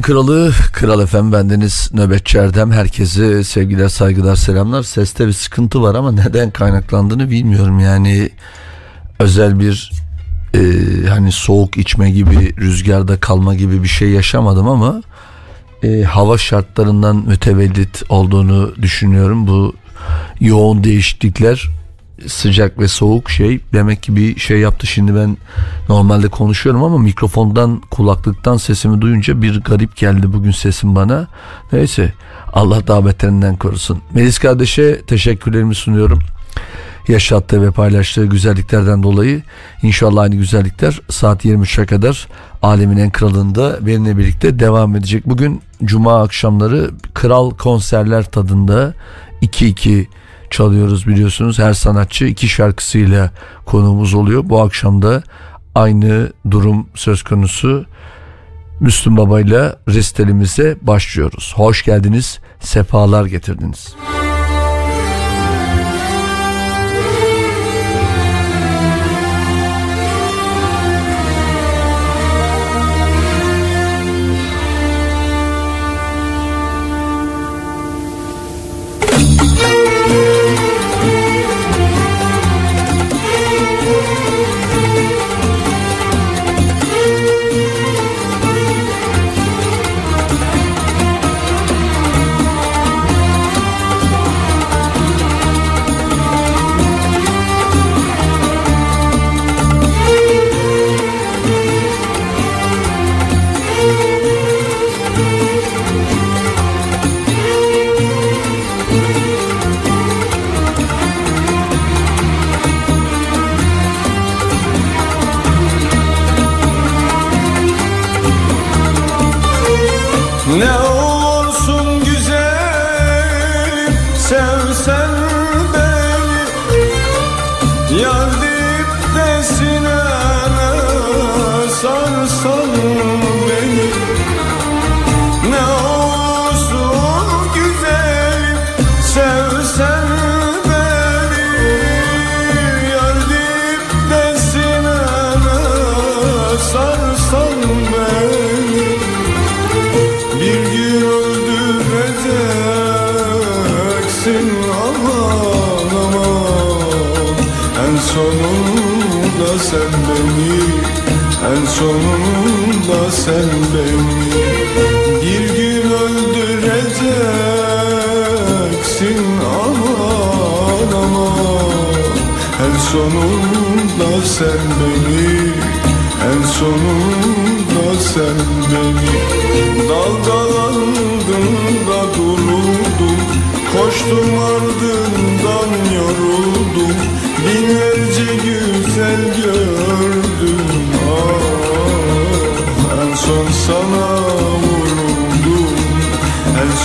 En kralı Kral Efem bendeniz Nöbetçi Erdem herkese sevgiler saygılar selamlar. Seste bir sıkıntı var ama neden kaynaklandığını bilmiyorum. Yani özel bir e, hani soğuk içme gibi rüzgarda kalma gibi bir şey yaşamadım ama e, hava şartlarından mütevellit olduğunu düşünüyorum. Bu yoğun değişiklikler sıcak ve soğuk şey demek ki bir şey yaptı. Şimdi ben normalde konuşuyorum ama mikrofondan kulaklıktan sesimi duyunca bir garip geldi bugün sesim bana. Neyse Allah daha beterinden korusun. Melis kardeşe teşekkürlerimi sunuyorum. Yaşattığı ve paylaştığı güzelliklerden dolayı inşallah aynı güzellikler saat 23'e kadar alemin en kralında benimle birlikte devam edecek. Bugün cuma akşamları kral konserler tadında 2-2 çalıyoruz biliyorsunuz. Her sanatçı iki şarkısıyla konuğumuz oluyor. Bu akşam da aynı durum söz konusu. Müslüm Baba ile restelimize başlıyoruz. Hoş geldiniz, sefalar getirdiniz. Müzik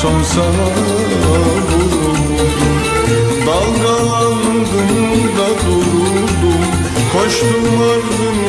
son sana vuruldum Dalgalandım da duruldum Koştum ardına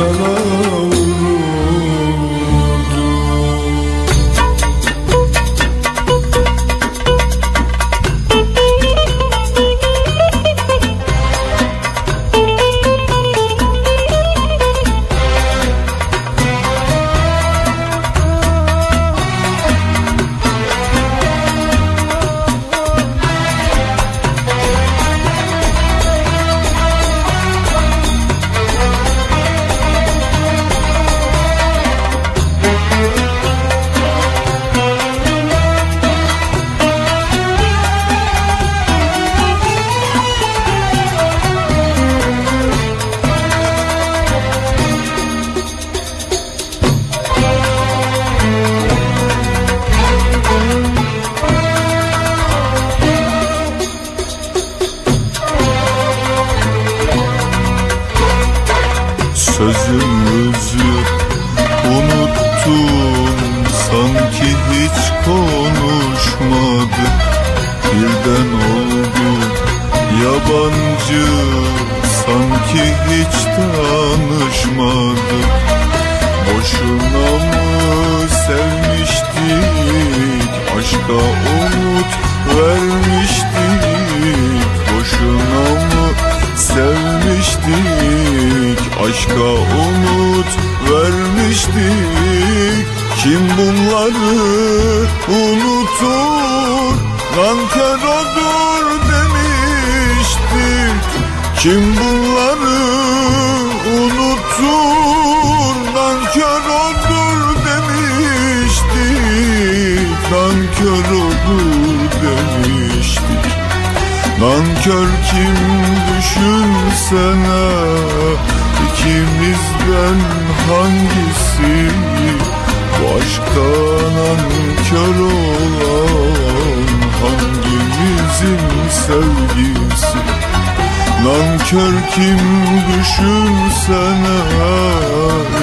solo Boşuna mı sevmiştik? Aşka umut vermiştik. Boşuna mı sevmiştik? Aşka umut vermiştik. Kim bunları unutur? Nankör olur demiştik. Kim bunları Kör kim düşünsene İkimizden hangisi? Bu aşktan ankör olan Hangimizin sevgisi? Nankör kim düşünsene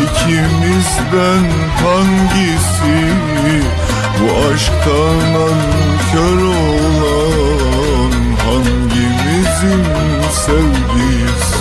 ikimizden hangisi? Bu aşktan nankör olan sozinho, sei disso.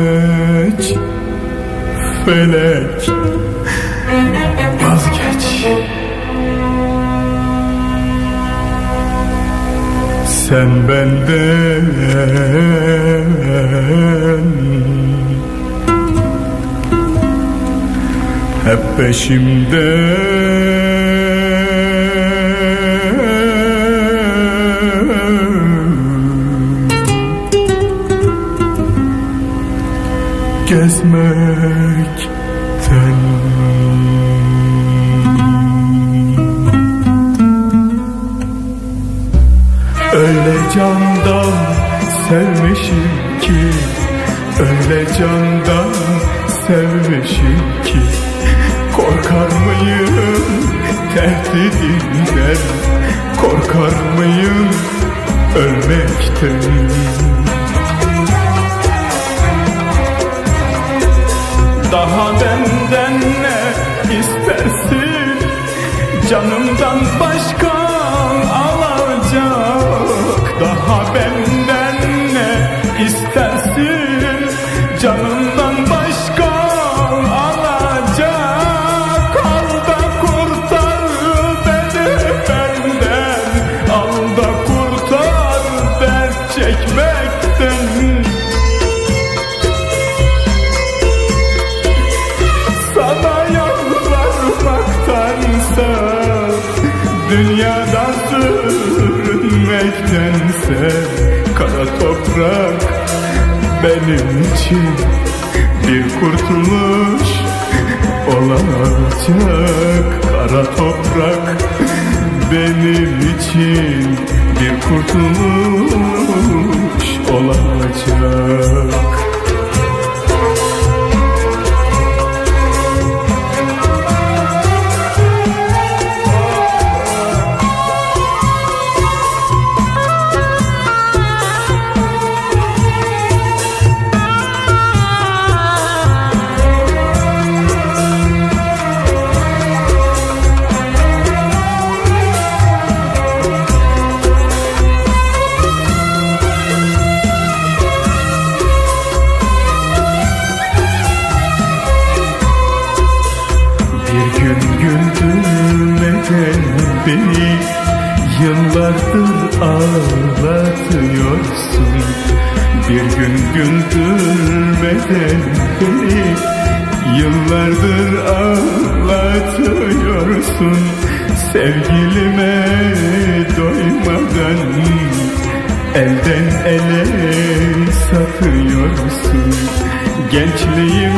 Vazgeç. Felek. Vazgeç. Sen benden Hep peşimde gezmekten Öyle candan sevmişim ki Öyle candan sevmişim ki Korkar mıyım tehdidinden Korkar mıyım ölmekten Daha benden ne istersin? Canımdan başka alacak. Daha benden sürünmektense Kara toprak benim için Bir kurtuluş olacak Kara toprak benim için Bir kurtuluş olacak ağlatıyorsun. Bir gün güldürmeden beni Yıllardır ağlatıyorsun. Sevgilime doymadan Elden ele satıyorsun. Gençliğime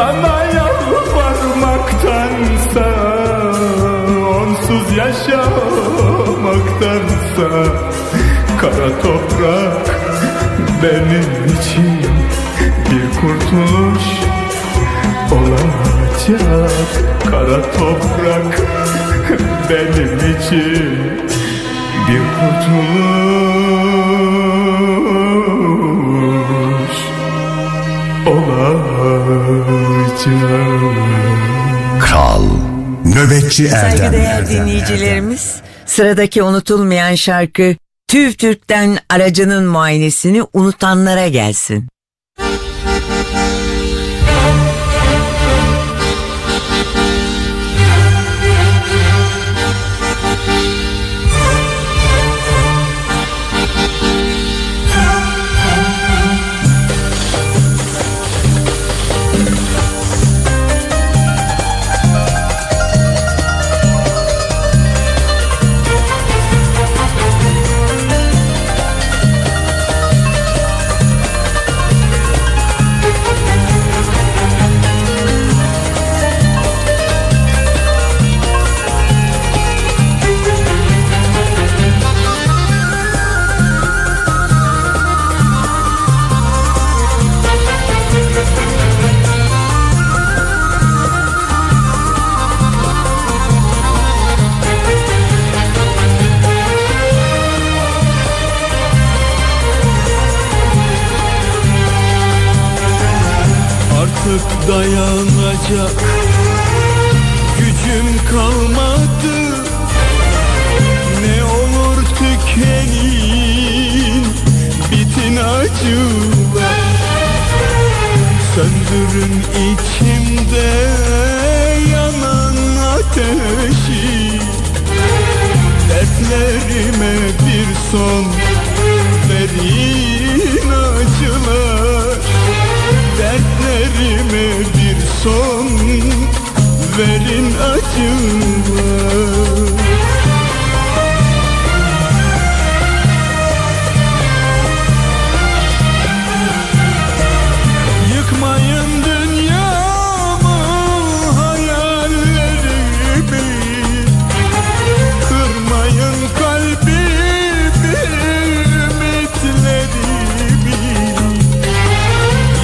Sana yalvarmaktansa Onsuz yaşamaktansa Kara toprak benim için Bir kurtuluş olacak. Kara toprak benim için Bir kurtuluş Kral Nöbetçi Erdem Saygıdeğer dinleyicilerimiz, sıradaki unutulmayan şarkı TÜV TÜRK'ten aracının muayenesini unutanlara gelsin. Dayanacak gücüm kalmadı. Ne olur tükenin bitin acılar Söndürün içimde yanan ateşi. Dertlerime bir son verin Dertlerime bir son verin acılar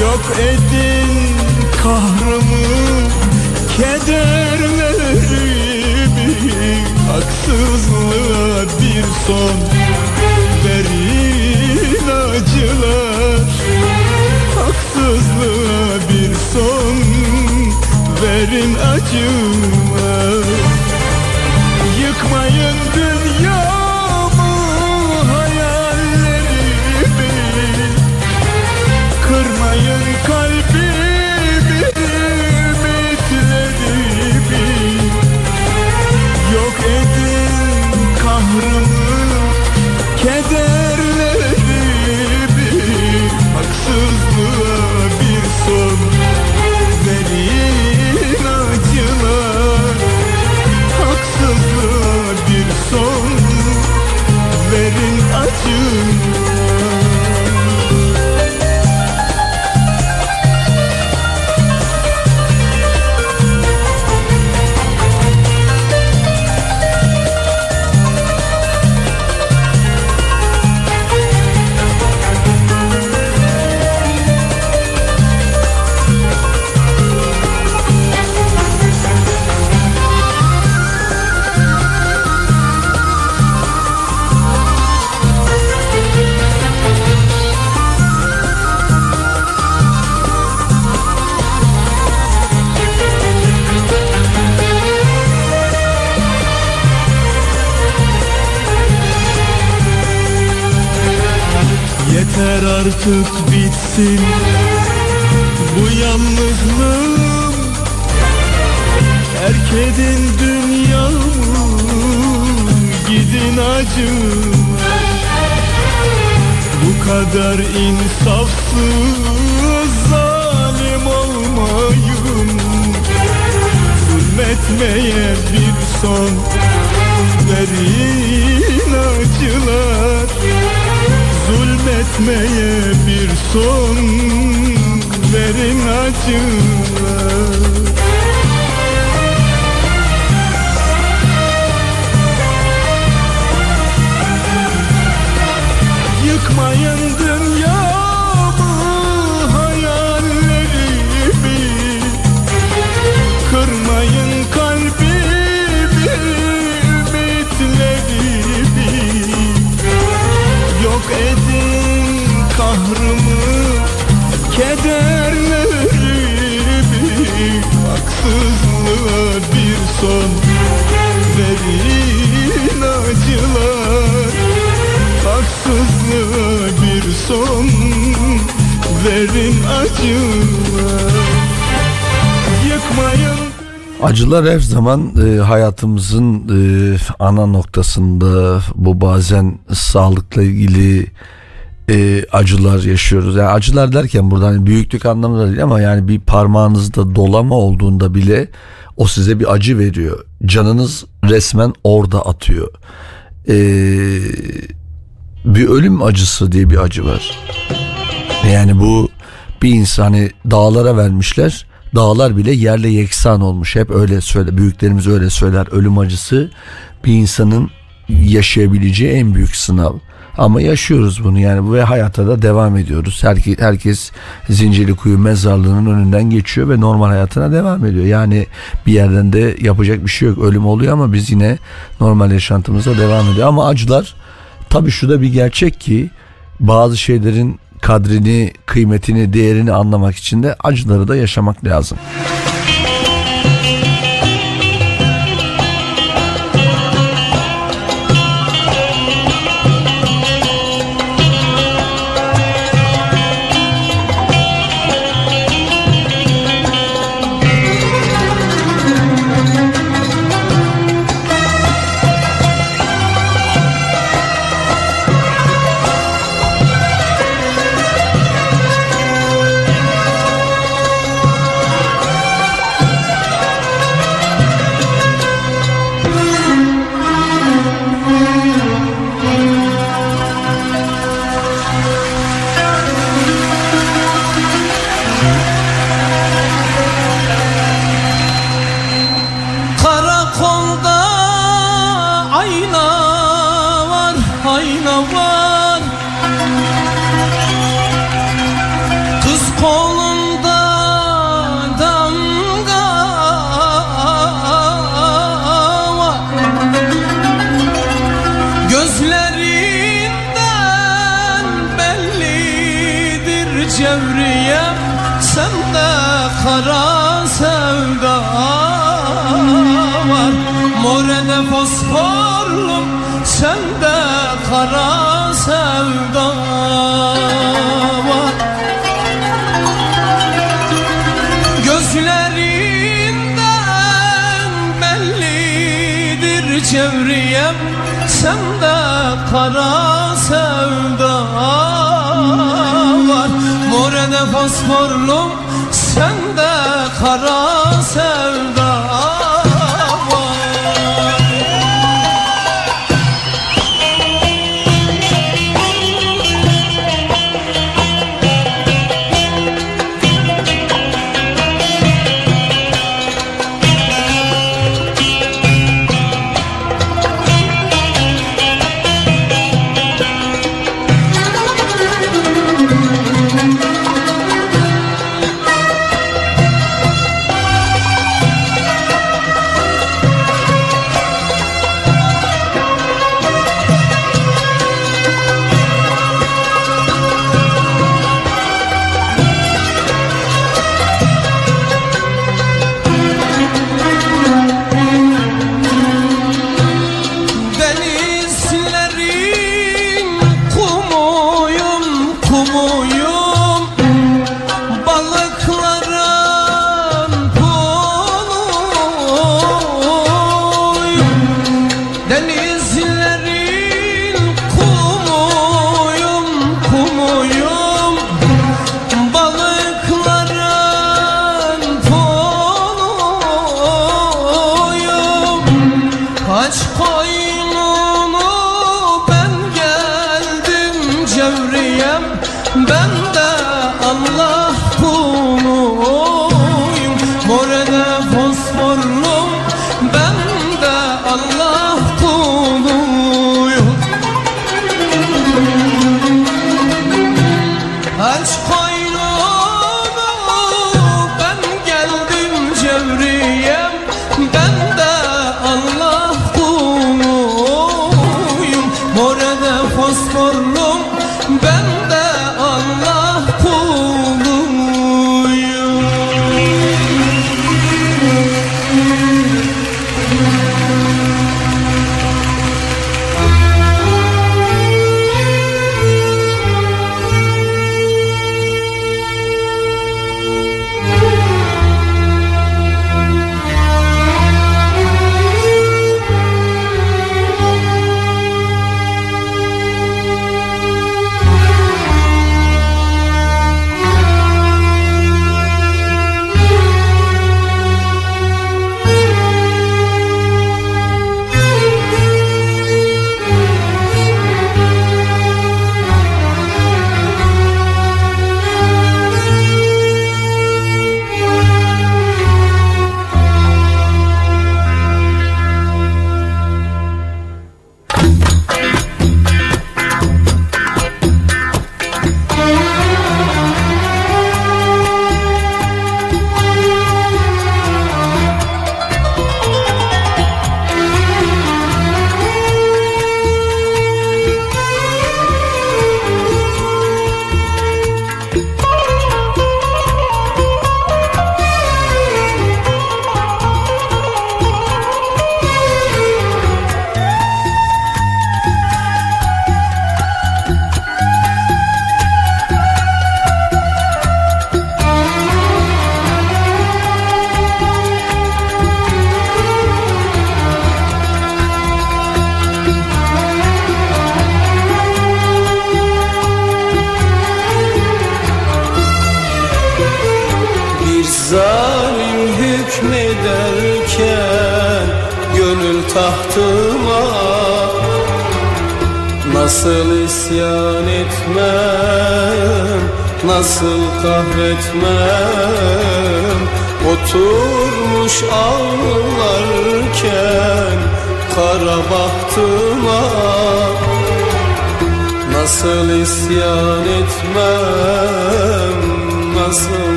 Yok edin bir son verin acılar. Haksızlığa bir son verin acılar Acılar her zaman e, hayatımızın e, ana noktasında bu bazen sağlıkla ilgili e, acılar yaşıyoruz. Yani acılar derken burada hani büyüklük anlamında değil ama yani bir parmağınızda dolama olduğunda bile o size bir acı veriyor. Canınız resmen orada atıyor. E, bir ölüm acısı diye bir acı var. Yani bu bir insanı dağlara vermişler. Dağlar bile yerle yeksan olmuş. Hep öyle söyle. Büyüklerimiz öyle söyler. Ölüm acısı bir insanın yaşayabileceği en büyük sınav. Ama yaşıyoruz bunu yani ve hayata da devam ediyoruz. Herkes, herkes Zincirlikuyu mezarlığının önünden geçiyor ve normal hayatına devam ediyor. Yani bir yerden de yapacak bir şey yok. Ölüm oluyor ama biz yine normal yaşantımıza devam ediyor. Ama acılar tabii şu da bir gerçek ki bazı şeylerin kadrini, kıymetini, değerini anlamak için de acıları da yaşamak lazım. Var, ayna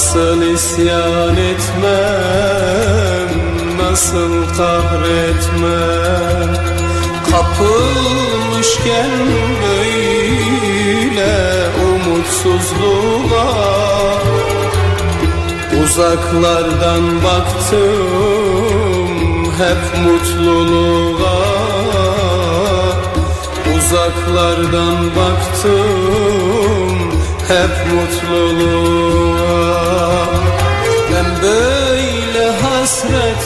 Nasıl isyan etmem Nasıl kahretmem? Kapılmışken böyle umutsuzluğa Uzaklardan baktım hep mutluluğa. Uzaklardan baktım hep mutluluğa.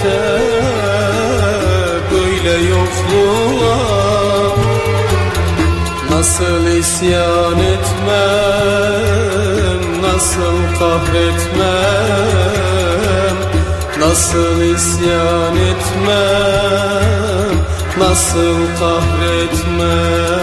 ise böyle yokluğa Nasıl isyan etmem, nasıl kahretmem Nasıl isyan etmem, nasıl kahretmem.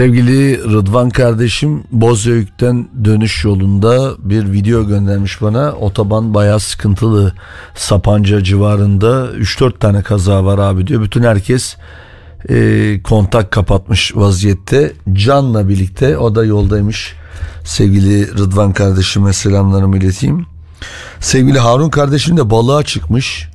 Sevgili Rıdvan kardeşim Bozüyük'ten dönüş yolunda bir video göndermiş bana. Otoban bayağı sıkıntılı. Sapanca civarında 3-4 tane kaza var abi diyor. Bütün herkes e, kontak kapatmış vaziyette. Can'la birlikte o da yoldaymış. Sevgili Rıdvan kardeşime selamlarımı ileteyim. Sevgili Harun kardeşim de balığa çıkmış.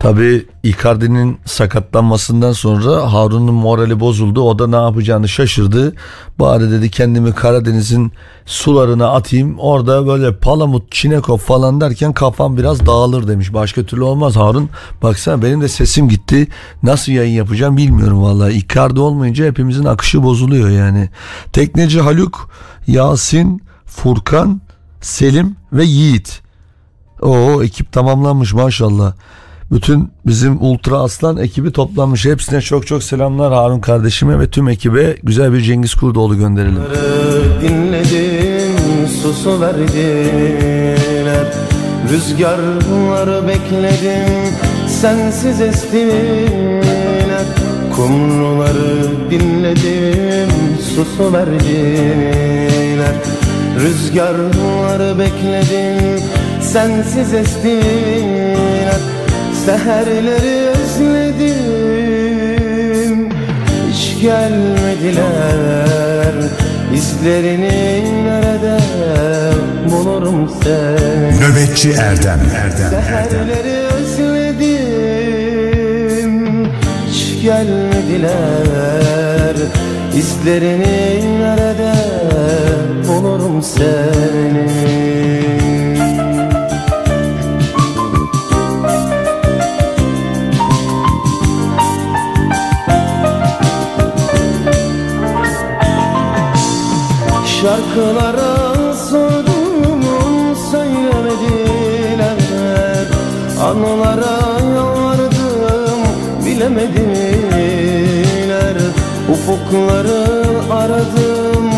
Tabi Icardi'nin sakatlanmasından sonra Harun'un morali bozuldu. O da ne yapacağını şaşırdı. Bari dedi kendimi Karadeniz'in sularına atayım. Orada böyle palamut, çinekop falan derken kafam biraz dağılır demiş. Başka türlü olmaz Harun. Baksana benim de sesim gitti. Nasıl yayın yapacağım bilmiyorum vallahi. Icardi olmayınca hepimizin akışı bozuluyor yani. Tekneci Haluk, Yasin, Furkan, Selim ve Yiğit. O ekip tamamlanmış maşallah. Bütün bizim Ultra Aslan ekibi toplanmış. Hepsine çok çok selamlar Harun kardeşime ve tüm ekibe. Güzel bir Cengiz Kurdoğlu gönderelim. Dinledim susu Rüzgarları bekledim sensiz estiler. Kumruları dinledim susu Rüzgarları bekledim sensiz estiler Seherleri özledim. Hiç gelmediler. İzlerini nerede bulurum seni? Nöbetçi Erdem. Erdem Erdem. Seherleri özledim. Hiç gelmediler. İzlerini nerede bulurum seni Şarkılara sordum söylemediler Anılara yalvardım bilemediler. Ufukları aradım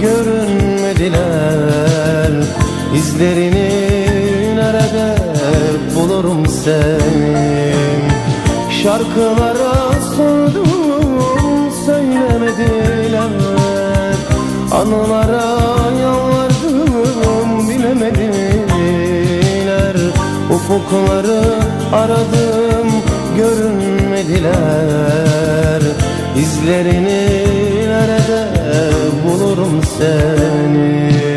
görünmediler. İzlerini nerede bulurum seni Şarkılara sordum söylemediler? Anılara bilemediler Ufukları aradım görünmediler. İzlerini nerede bulurum seni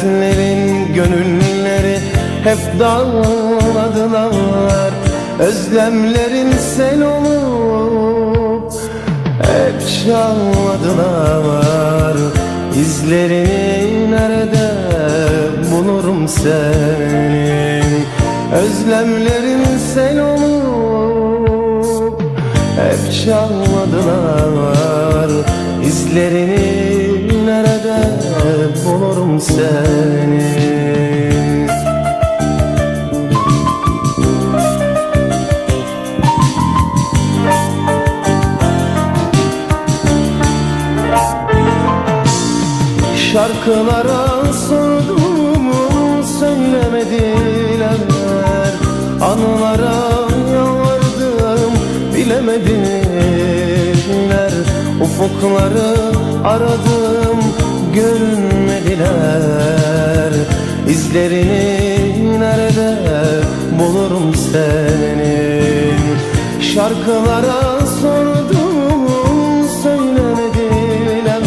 Dertlerin gönülleri hep dağladılar. Özlemlerin sel olup hep çalmadılar İzlerini nerede bulurum senin? Özlemlerin sen olup hep çalmadılar İzlerini bulurum senin Şarkılara sordum söylemediler. Anılara yalvardım bilemediler. Ufukları aradım görünmediler. İzlerini nerede bulurum senin Şarkılara sordum söylemediler.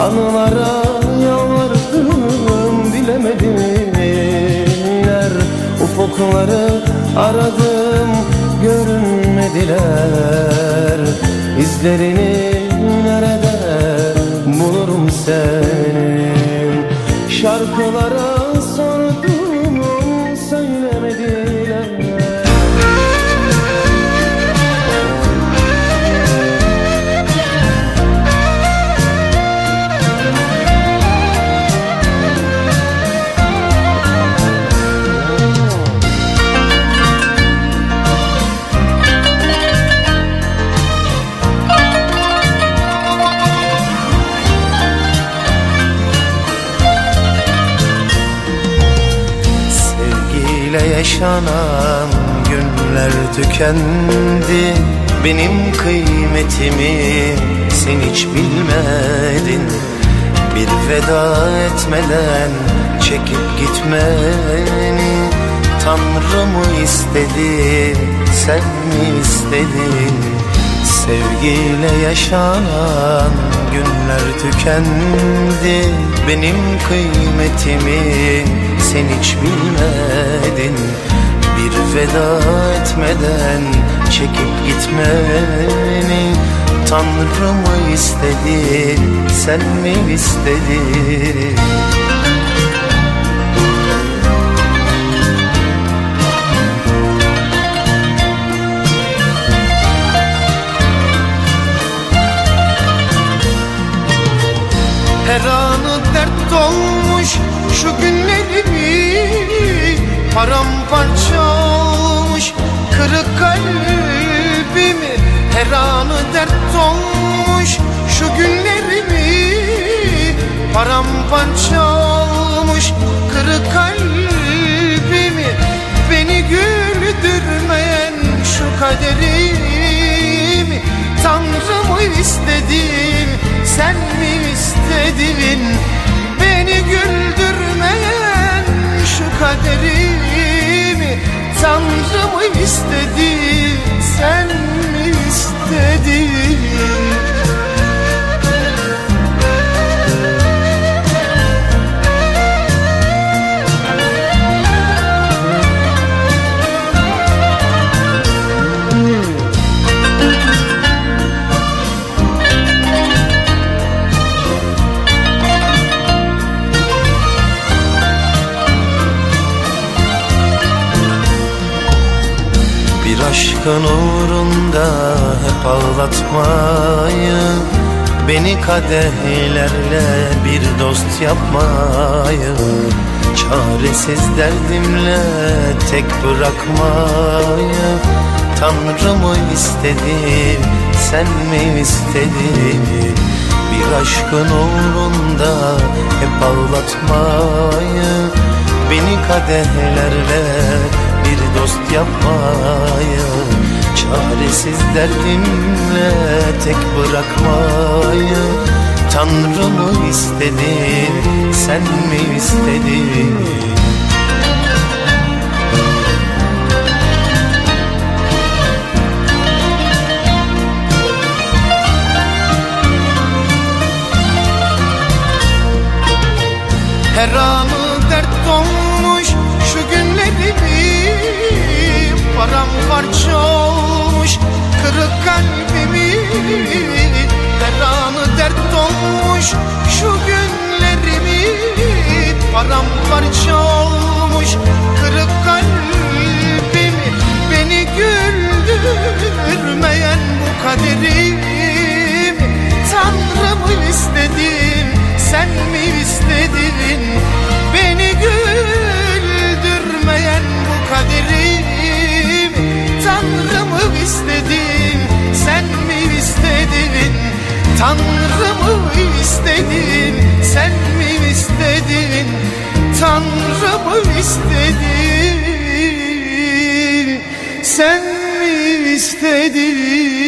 Anılara yalvardım bilemediler. Ufukları aradım görünmediler. İzlerini nerede bulurum senin. Şarkılara yaşanan günler tükendi. Benim kıymetimi sen hiç bilmedin. Bir veda etmeden çekip gitmeni Tanrı mı istedi sen mi istedin? Sevgiyle yaşanan günler tükendi. Benim kıymetimi sen hiç bilmedin Bir veda etmeden çekip gitmeni Tanrı mı istedi sen mi istedin? Her anı dert dolmuş şu günlerimi Paramparça kırık kalbimi Her anı dert dolmuş şu günlerimi Paramparça olmuş. Kırık kalbimi Beni güldürmeyen şu kaderimi. Tanrı mı istedin sen mi istedin? Beni güldürmeyen şu kaderimi Tanrı mı istedi sen mi istedin aşkın uğrunda hep ağlatmayı Beni kadehlerle bir dost yapmayı Çaresiz derdimle tek bırakmayı Tanrı mı istedi sen mi istedin Bir aşkın uğrunda hep ağlatmayı Beni kadehlerle dost yapmayı Çaresiz derdimle tek bırakmayı Tanrı mı istedi sen mi istedin? Her anı dert dolmuş şu günlerimi Paramparça olmuş kırık kalbimi Her anı dert dolmuş şu günlerimi Paramparça olmuş kırık kalbimi Beni güldürmeyen bu kaderimi Tanrı mı istedin sen mi istedin bu kaderimi Tanrı mı istedin sen mi istedin? Tanrı mı istedin sen mi istedin? Tanrı mı istedin sen mi istedin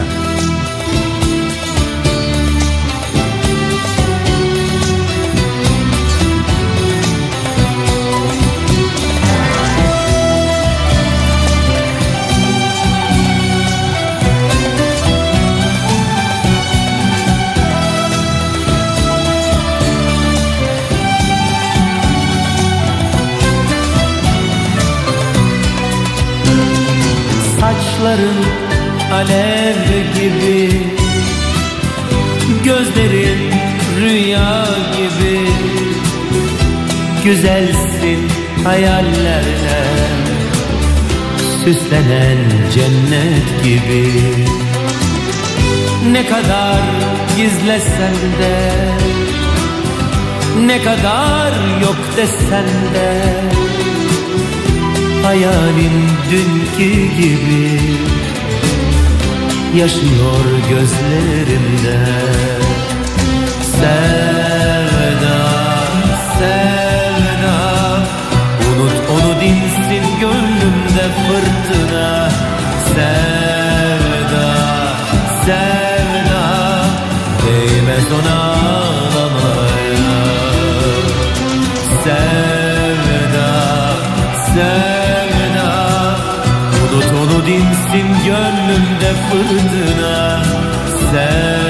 Bakışların alev gibi Gözlerin rüya gibi. Güzelsin hayallerle Süslenen cennet gibi. Ne kadar gizlesen de Ne kadar yok desen de Hayalin dünkü gibi Yaşıyor gözlerimde. Sevda, fırtına Sevda,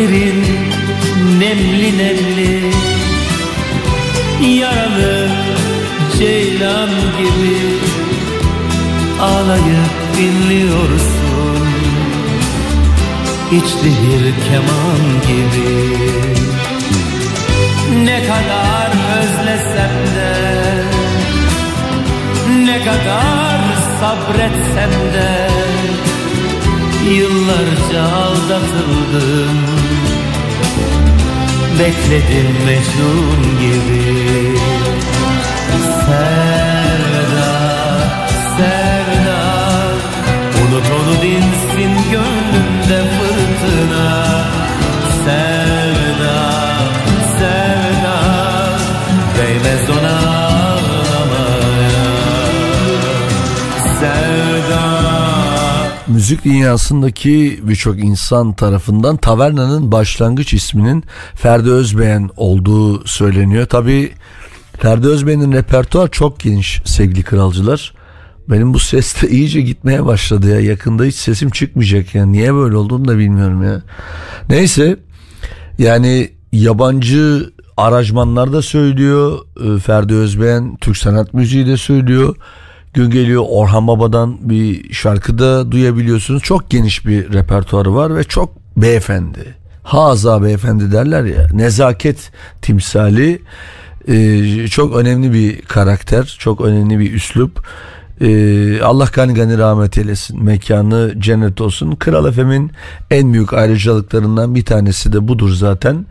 Gözlerin nemli nemli Yaralı ceylan gibi. Ağlayıp dinliyorsun İçli bir keman gibi. Ne kadar özlesem de Ne kadar sabretsem de Yıllarca aldatıldım Bekledim Mecnun gibi. Sevda, sevda Unut onu dinsin gönlümde Müzik dünyasındaki birçok insan tarafından Taverna'nın başlangıç isminin Ferdi Özbeğen olduğu söyleniyor. Tabi Ferdi Özbeğen'in repertuar çok geniş sevgili kralcılar. Benim bu ses de iyice gitmeye başladı ya. Yakında hiç sesim çıkmayacak ya. Niye böyle olduğunu da bilmiyorum ya. Neyse yani yabancı aranjmanlar da söylüyor. Ferdi Özbeğen Türk sanat müziği de söylüyor. Gün geliyor Orhan Baba'dan bir şarkı da duyabiliyorsunuz. Çok geniş bir repertuarı var ve çok beyefendi. Haza beyefendi derler ya. Nezaket timsali. Ee, çok önemli bir karakter. Çok önemli bir üslup. Ee, Allah gani gani rahmet eylesin. Mekanı cennet olsun. Kral Efem'in en büyük ayrıcalıklarından bir tanesi de budur zaten.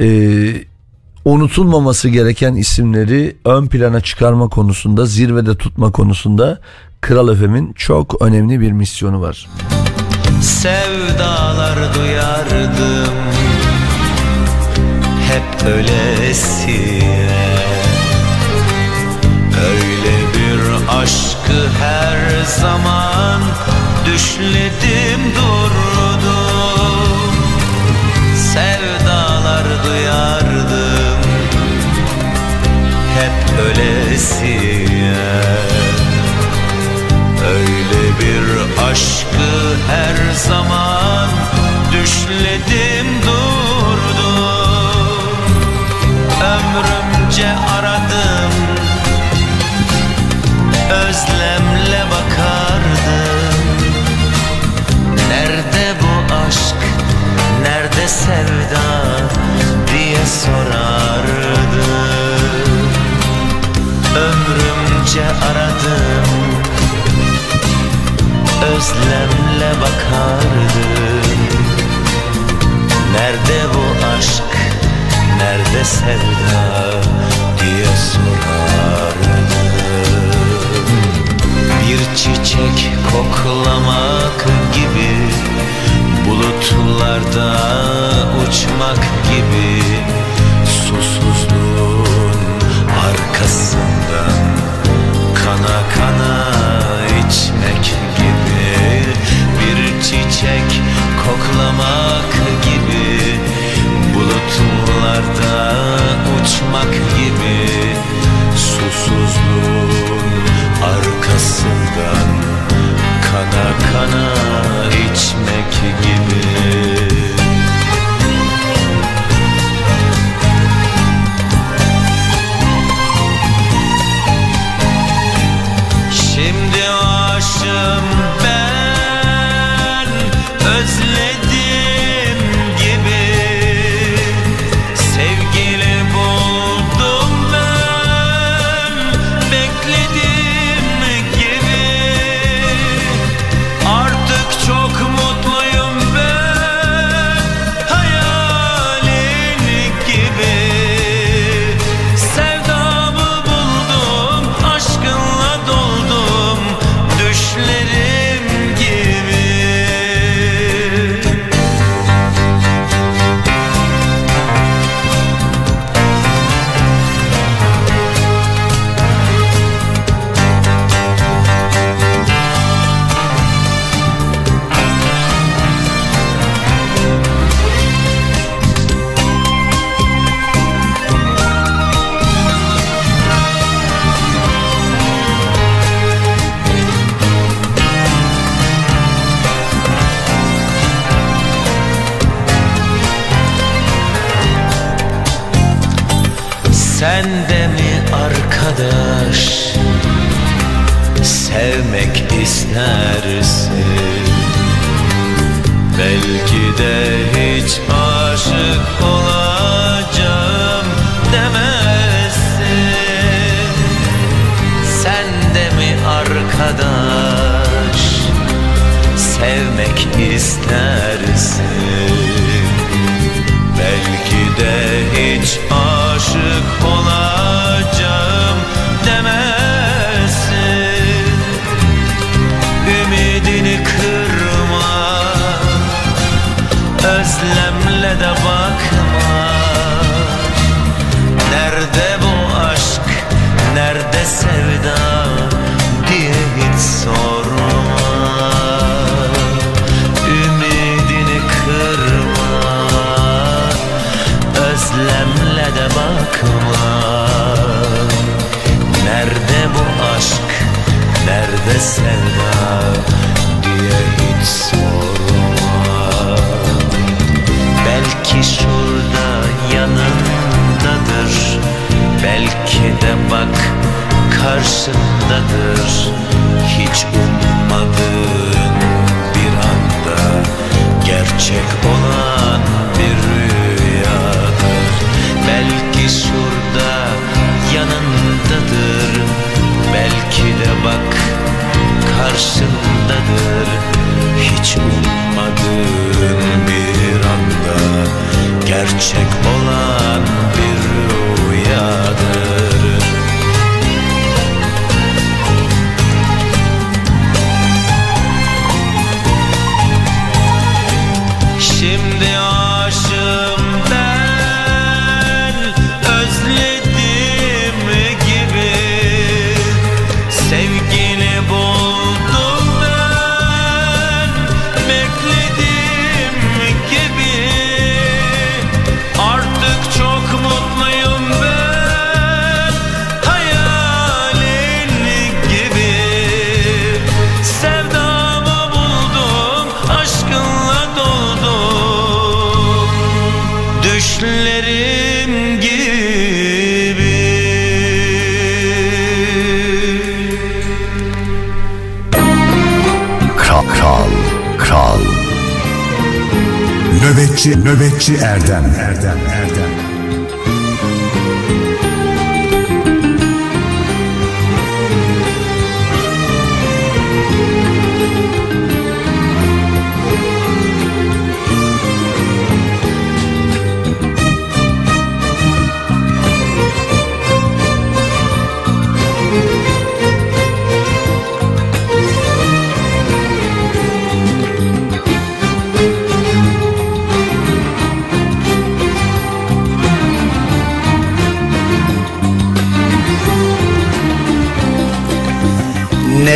Ee, unutulmaması gereken isimleri ön plana çıkarma konusunda, zirvede tutma konusunda Kral Efem'in çok önemli bir misyonu var. sevdalar duyardım Hep öylesine Öyle bir aşkı her zaman Düşledim durdum Sevdalar Hep öylesine Öyle bir aşkı her zaman düşledim durdum Ömrümce aradım Özlemle bakardım. Nerede bu aşk, nerede sevda diye sorardım Ömrümce aradım. Özlemle bakardım. Nerede bu aşk, nerede sevda? diye sorardım. Bir çiçek koklamak gibi Bulutlarda uçmak gibi arkasından Kana kana içmek gibi Bir çiçek koklamak gibi Bulutlarda uçmak gibi Susuzluğun arkasından Kana kana içmek gibi.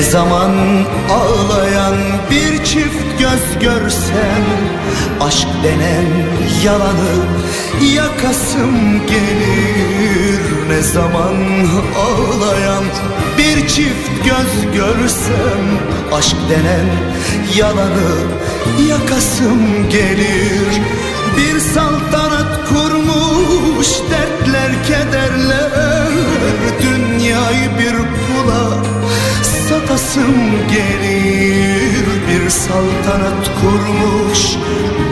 Ne zaman ağlayan bir çift göz görsem Aşk denen yalanı yakasım gelir. Ne zaman ağlayan bir çift göz görsem Aşk denen yalanı yakasım gelir. Anlatasım gelir bir saltanat kurmuş.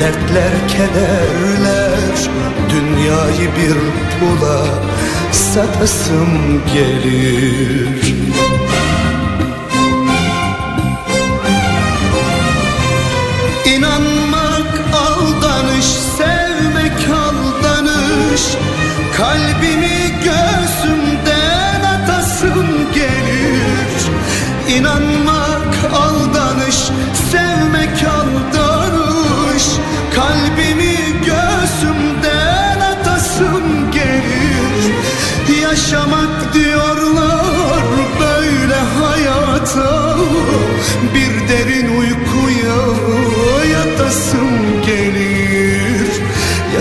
Dertler kederler dünyayı bir pula satasım gelir. İnanmak aldanış, sevmek aldanış. Kalbimi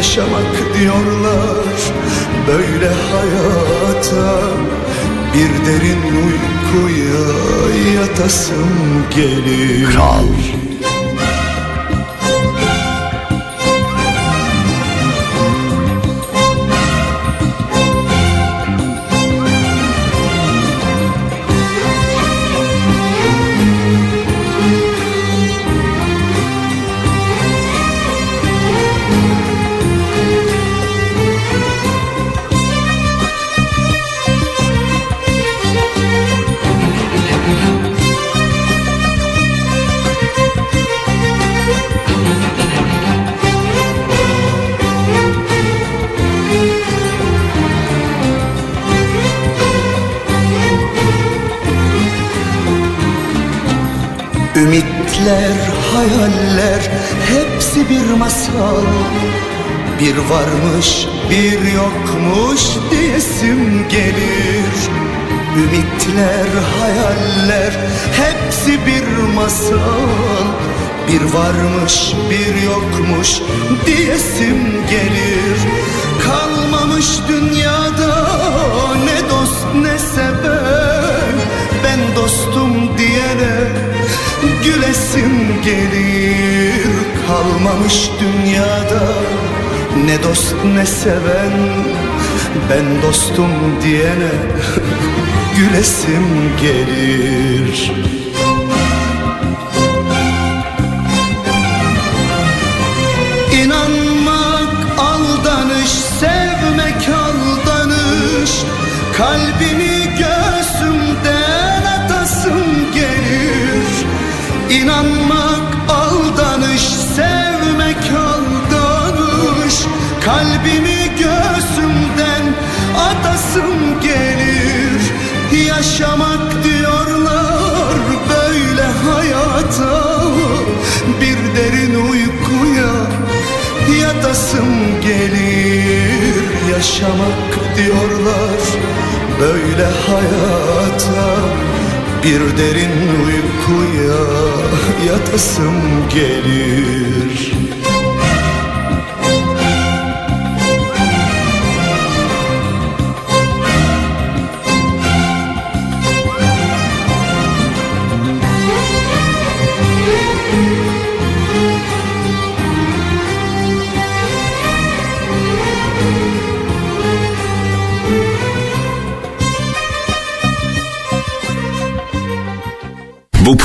yaşamak diyorlar böyle hayata bir derin uykuya yatasım gelir. Kral masal Bir varmış bir yokmuş diyesim gelir. Ümitler, hayaller hepsi bir masal. Bir varmış bir yokmuş diyesim gelir. Kalmamış dünyada ne dost ne seven Ben dostum diyene gülesim gelir Kalmamış dünyada. Ne dost ne seven Ben dostum diyene gülesim gelir. İnanmak aldanış, sevmek aldanış. Kalbimi yatasım gelir Yaşamak diyorlar. Böyle hayata Bir derin uykuya yatasım gelir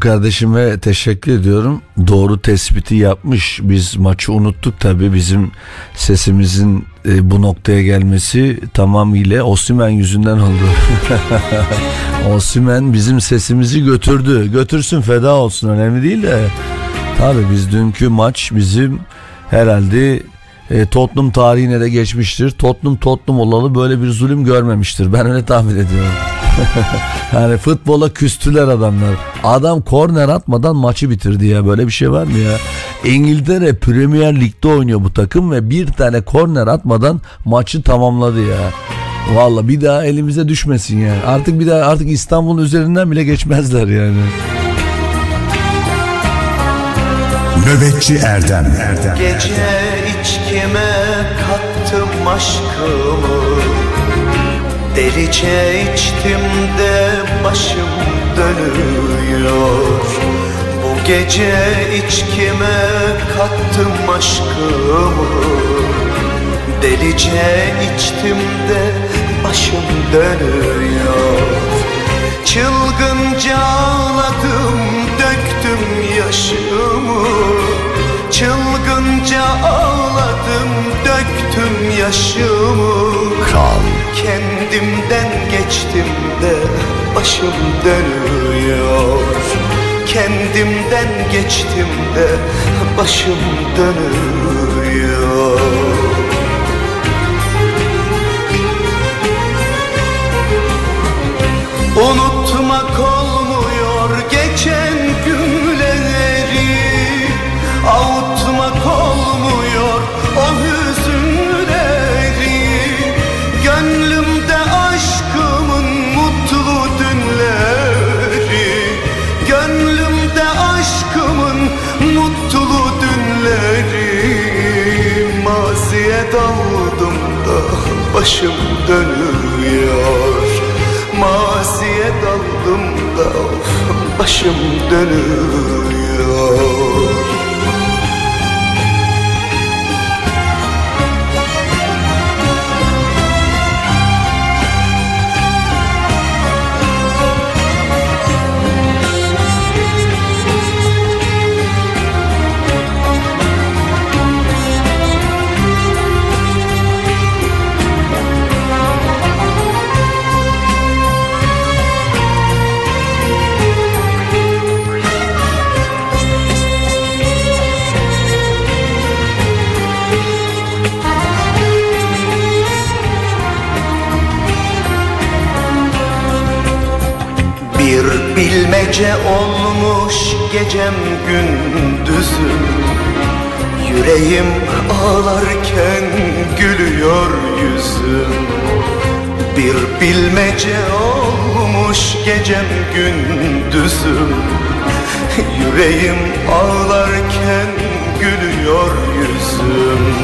Kardeşime teşekkür ediyorum. Doğru tespiti yapmış. Biz maçı unuttuk tabii. Bizim sesimizin e, bu noktaya gelmesi tamamıyla Osimen yüzünden oldu. Osimen bizim sesimizi götürdü. Götürsün feda olsun önemli değil de. Tabii biz dünkü maç bizim herhalde e, Tottenham tarihine de geçmiştir. Tottenham Tottenham olalı böyle bir zulüm görmemiştir. Ben öyle tahmin ediyorum. yani futbola küstüler adamlar. Adam korner atmadan maçı bitirdi ya. Böyle bir şey var mı ya? İngiltere Premier Lig'de oynuyor bu takım ve bir tane korner atmadan maçı tamamladı ya. Valla bir daha elimize düşmesin yani. Artık bir daha artık İstanbul'un üzerinden bile geçmezler yani. Nöbetçi Erdem Erdem Gece içkime kattım aşkımı Delice içtim de başım dönüyor. Bu gece içkime kattım aşkımı? Delice içtim de başım dönüyor. Çılgınca ağladım döktüm yaşımı. Çılgınca ağladım döktüm yaşımı Kral. Kendimden geçtim de başım dönüyor. Kendimden geçtim de başım dönüyor. Unutmak olmuyor başım dönüyor. Maziye daldım da başım dönüyor gecem gündüzüm Yüreğim ağlarken gülüyor yüzüm Bir bilmece olmuş gecem gündüzüm Yüreğim ağlarken gülüyor yüzüm.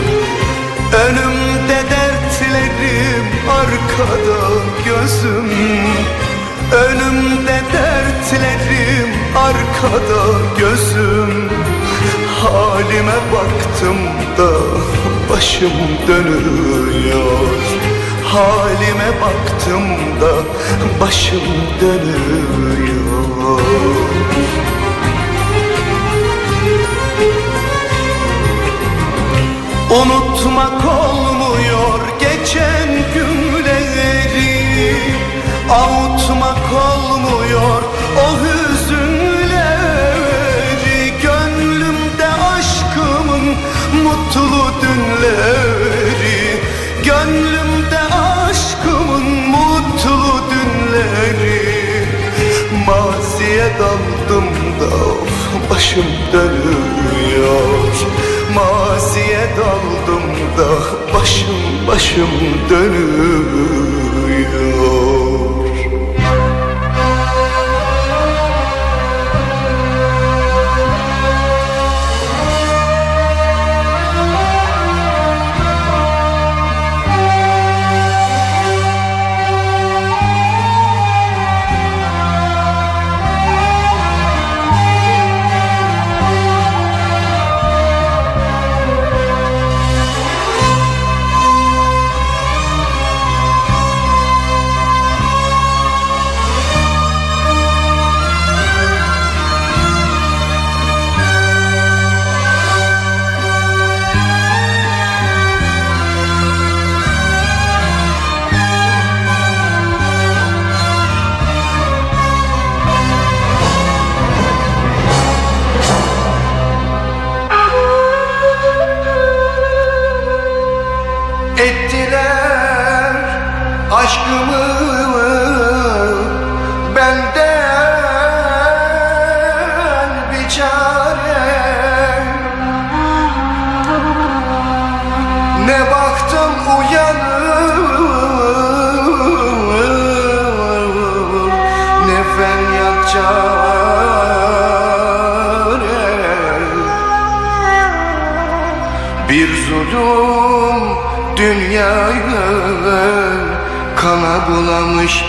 Önümde dertlerim arkada gözüm Önümde dertlerim arkada gözüm. Halime baktım da başım dönüyor. Halime baktım da başım dönüyor. Unutmak olmuyor Avutmak olmuyor. O hüzünleri Gönlümde aşkımın mutlu dünleri. Gönlümde aşkımın mutlu dünleri. Maziye daldım da başım dönüyor. Maziye daldım da başım başım dönüyor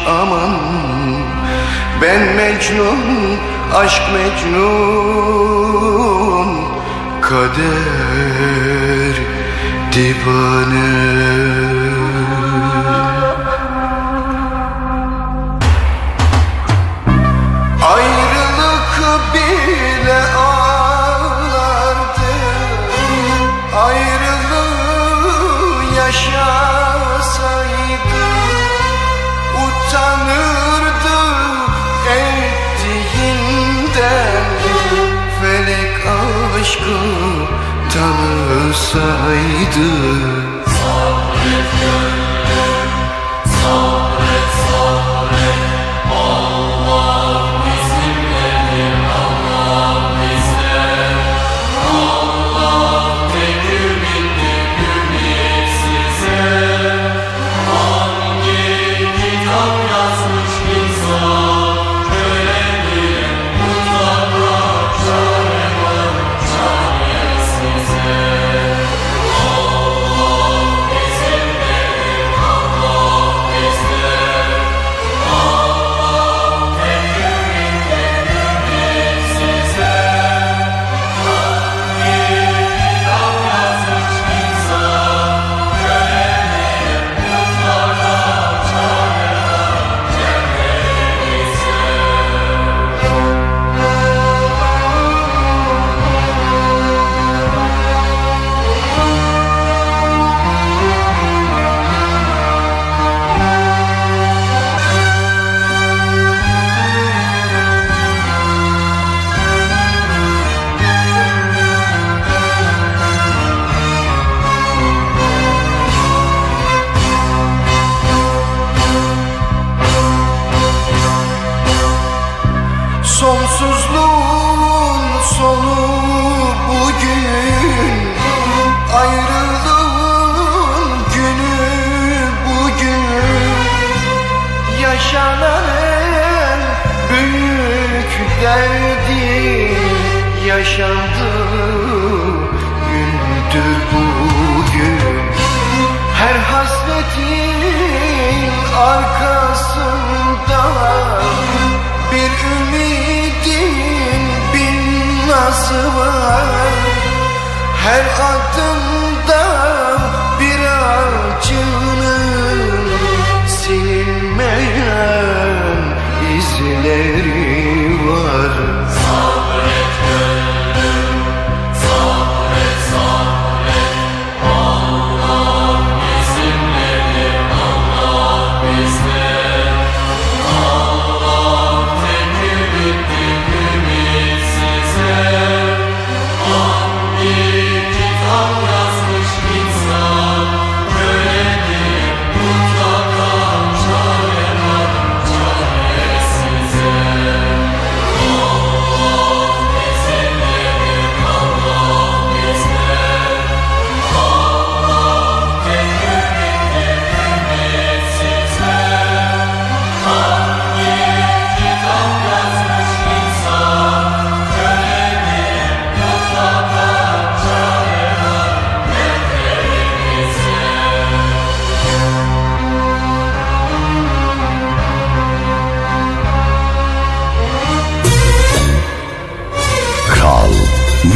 aman Ben Mecnun, aşk Mecnun Kader divane tanısaydı Her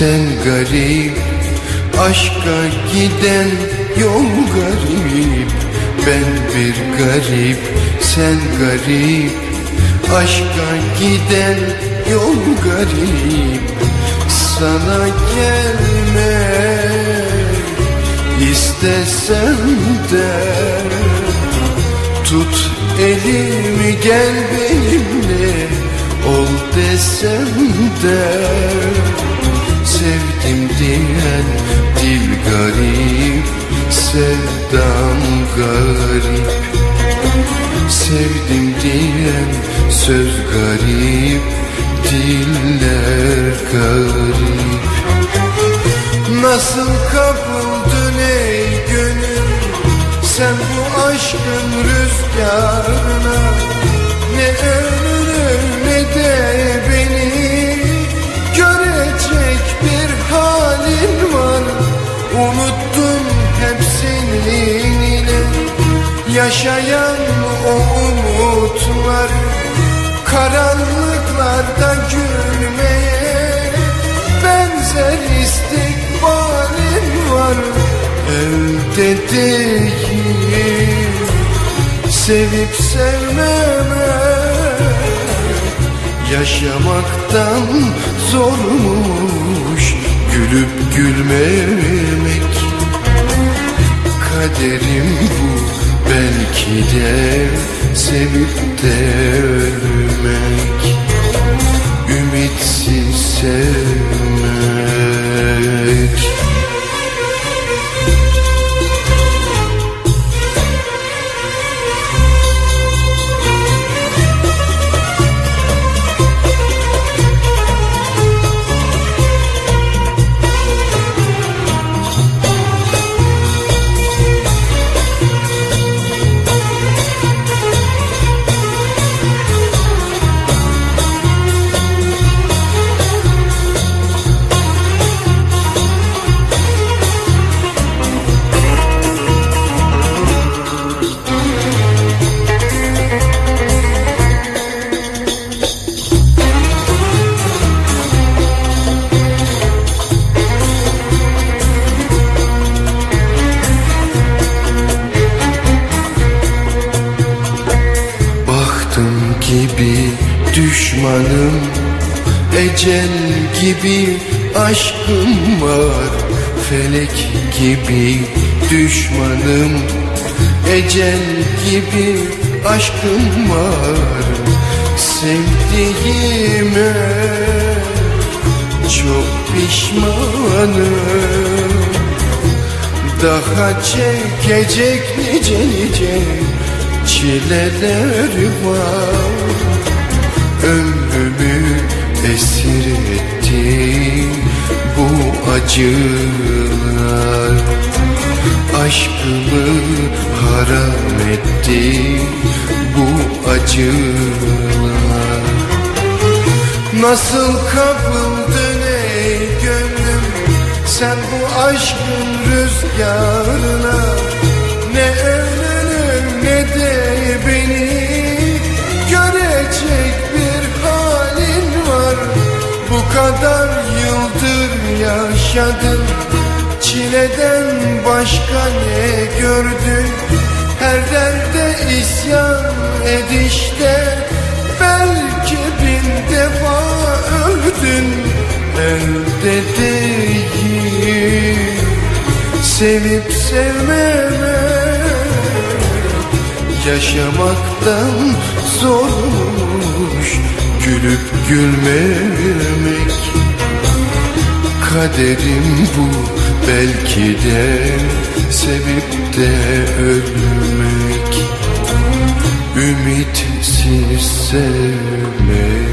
sen garip Aşka giden yol garip. Ben bir garip, sen garip Aşka giden yol garip. Sana gelmek istesem de Tut elimi gel benimle ol desem de Sevdim diyen dil garip Sevdam garip. Sevdim diyen söz garip Diller garip. Nasıl kapıldın ey gönül Sen bu aşkın rüzgarına? Ne önünü Unuttum hepsini yine. Yaşayan o umutlar Karanlıklarda gülmeye benzer istikbalin var. Elde değil Sevip sevmeme Yaşamaktan zormuş Gülüp gülmemek Kaderim bu. Belki de Sevip de ölmek. Ümitsiz sevmek Ecel gibi aşkım var Felek gibi düşmanım. Ecel gibi aşkım var Sevdiğime çok pişmanım. Daha çekecek nice nice çileler var. Ömrümü esir etti bu acılar. Aşkımı haram etti bu acılar. Nasıl kapıldın ey gönlüm sen bu aşkın rüzgarına kadar yıldır yaşadın Çileden başka ne gördün Her derde isyan edişte Belki bin defa öldün Elde değil Sevip sevmemek Yaşamaktan zormuş Gülüp gülmemek. Kaderim bu belki de Sevip de ölmek. Ümitsiz sevmek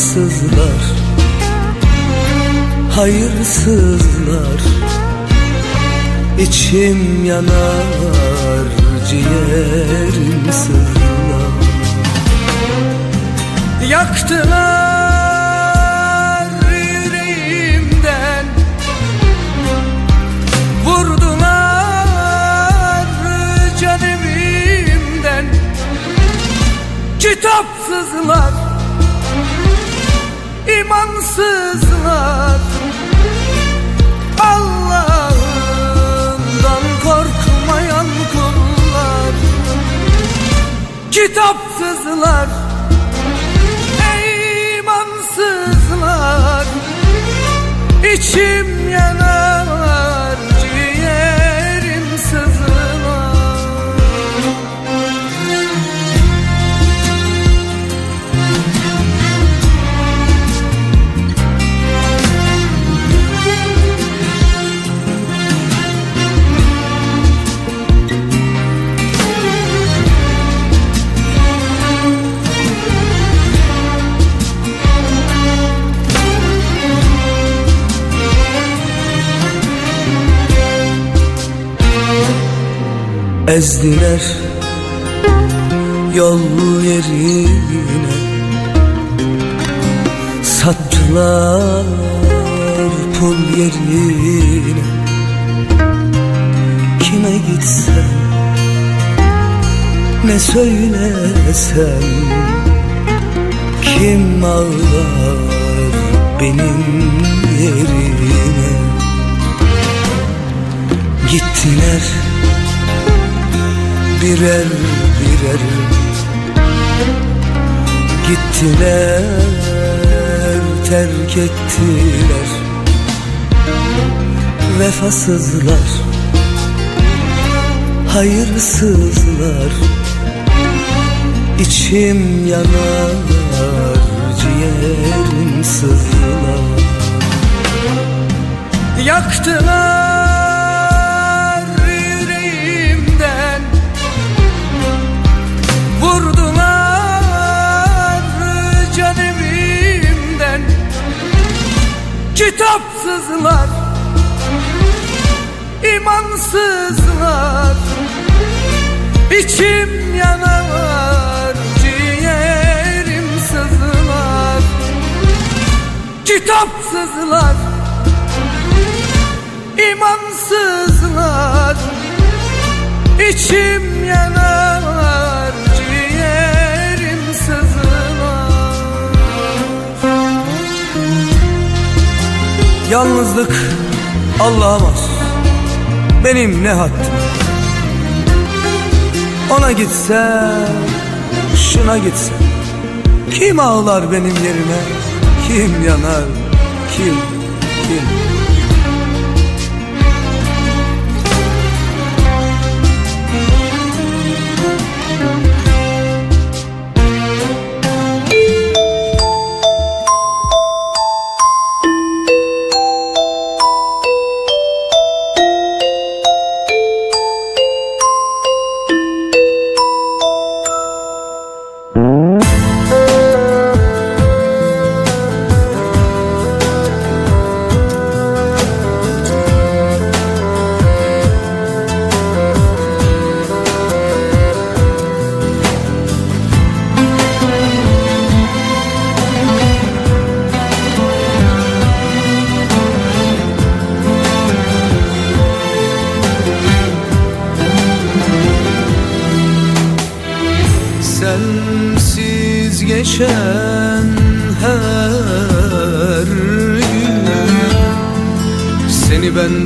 Vefasızlar Hayırsızlar. İçim yanar ciğerim sızlar Yaktılar yüreğimden. Vurdular can Kitapsızlar Kitapsızlar imansızlar İçim yanar Ezdiler yol yerine. Sattılar pul yerine. Kime gitsem Ne söylesem? Kim ağlar benim yerime? Gittiler birer birer Gittiler terk ettiler. Vefasızlar Hayırsızlar İçim yanar ciğerim sızlar. Yaktılar Kitapsızlar imansızlar İçim yanar ciğerim sızlar. Kitapsızlar imansızlar İçim yanar Yalnızlık Allah'a mahsus. Benim ne hattım Ona gitsem Şuna gitsem Kim ağlar benim yerime Kim yanar Kim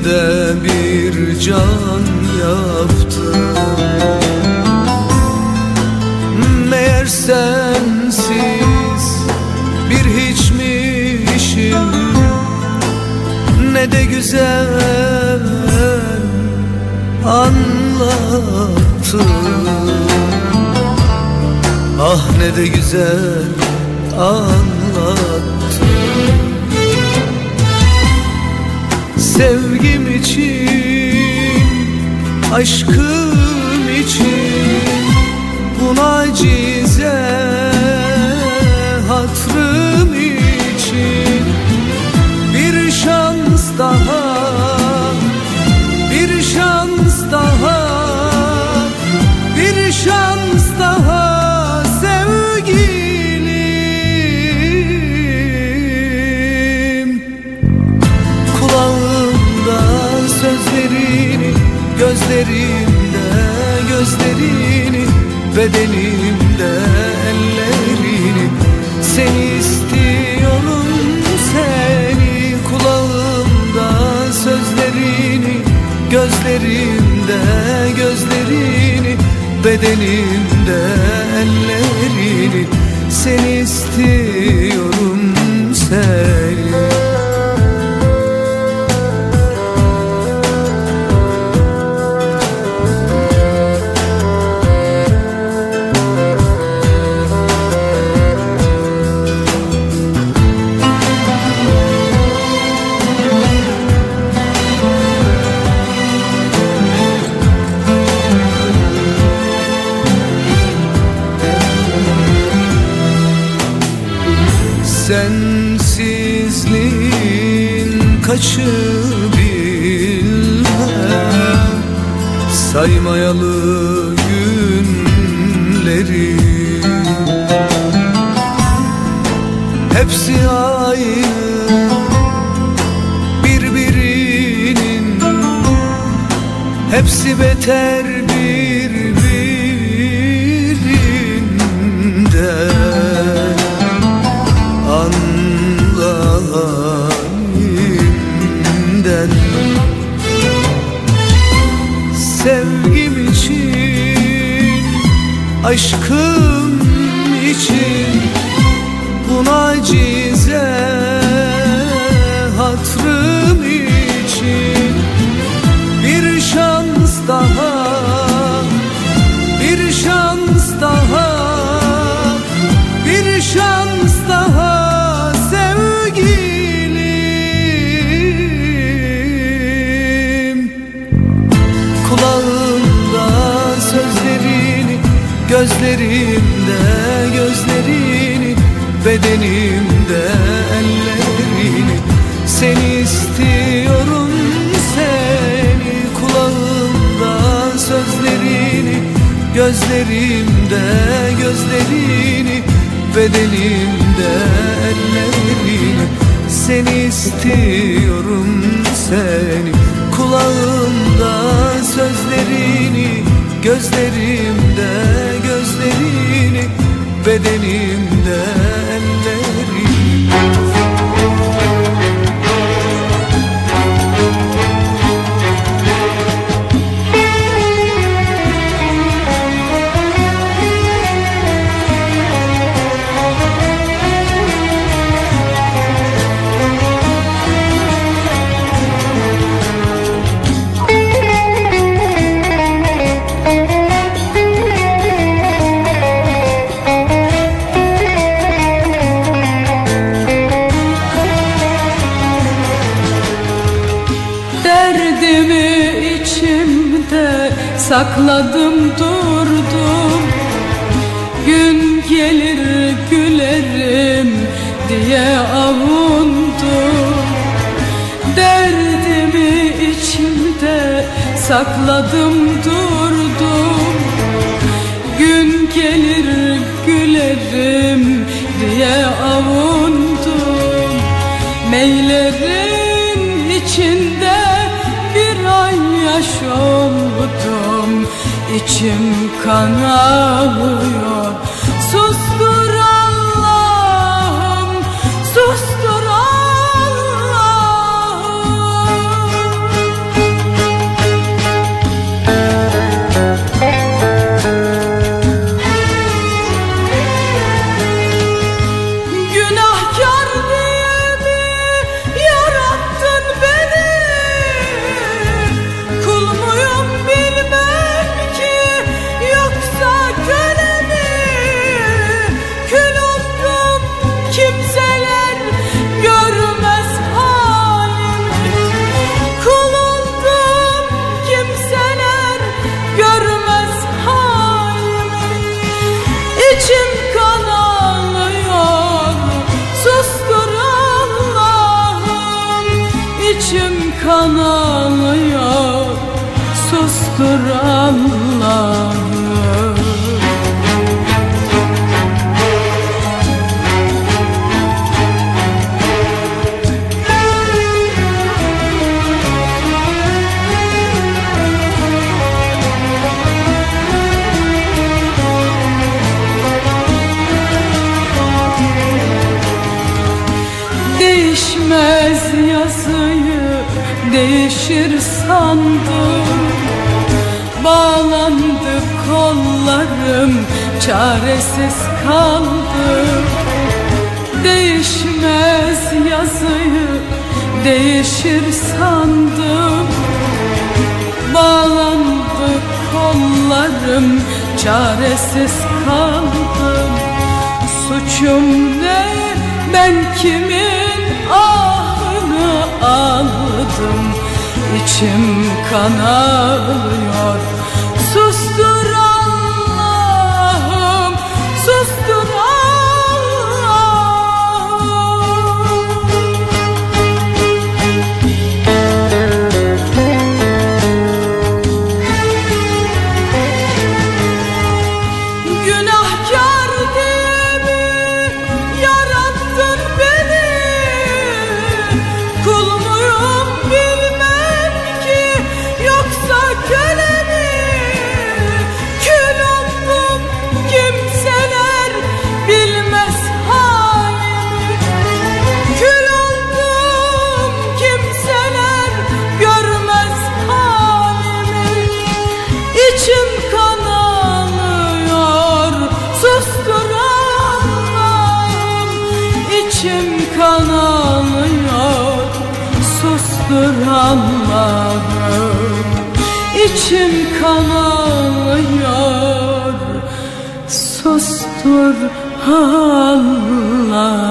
Bende bir can yaptı? Meğer sensiz bir hiçmişim Ne de güzel anlattı. Ah ne de güzel anlattı aşkım için Bu nacize Bedenimde ellerini Seni istiyorum seni Kulağımda sözlerini Gözlerimde gözlerini Bedenimde ellerini Seni istiyorum saymayalı günleri. Hepsi aynı birbirinin. Hepsi beter aşkım için buna Gözlerimde gözlerini Bedenimde ellerini. Seni istiyorum seni Kulağımda sözlerini Gözlerimde gözlerini Bedenimde ellerini. Seni istiyorum seni Kulağımda sözlerini Gözlerimde bedenimden içim kanıyor. Sustur Allah'ım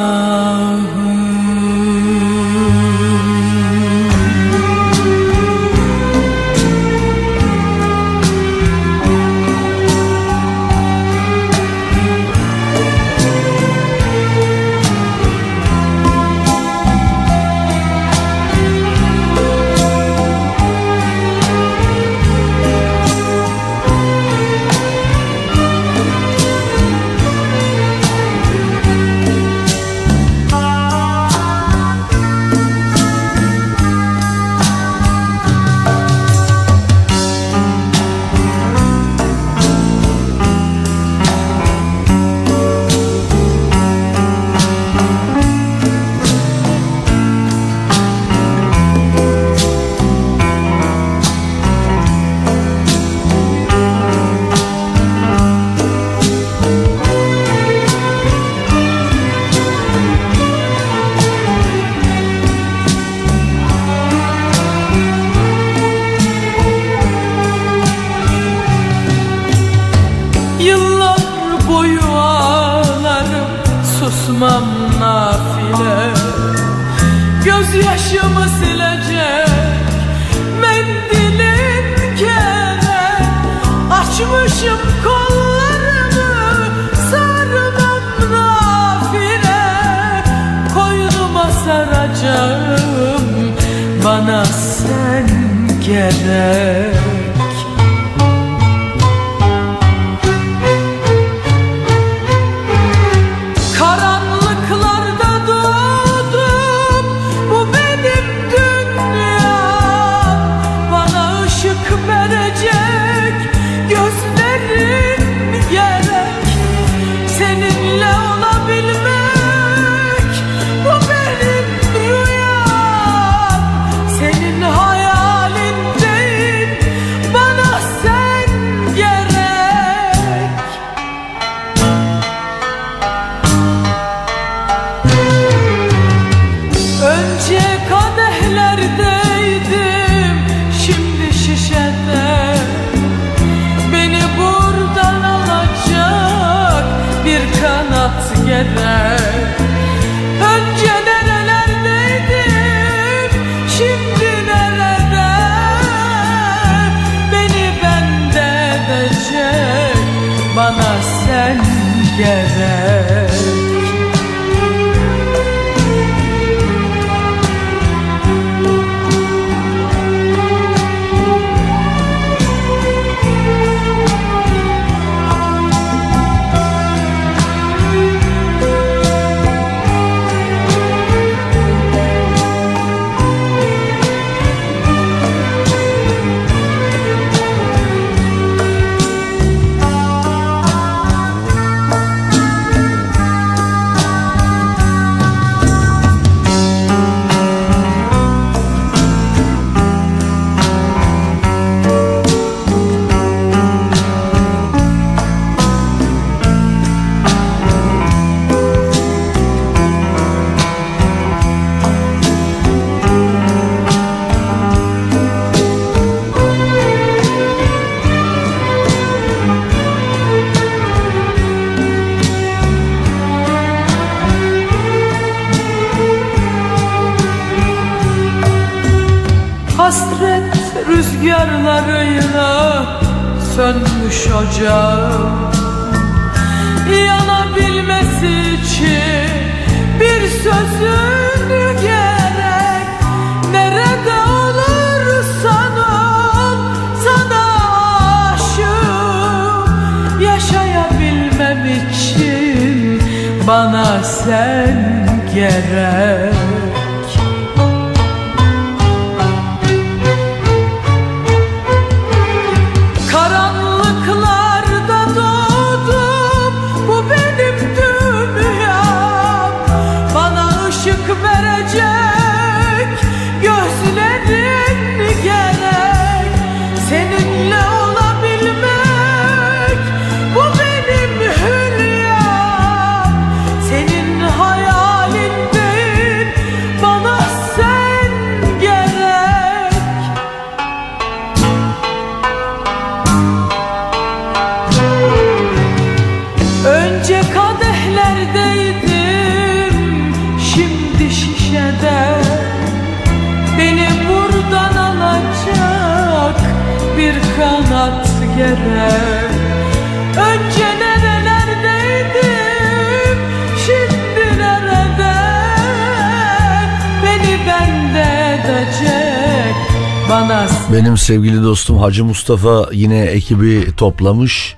Benim sevgili dostum Hacı Mustafa yine ekibi toplamış.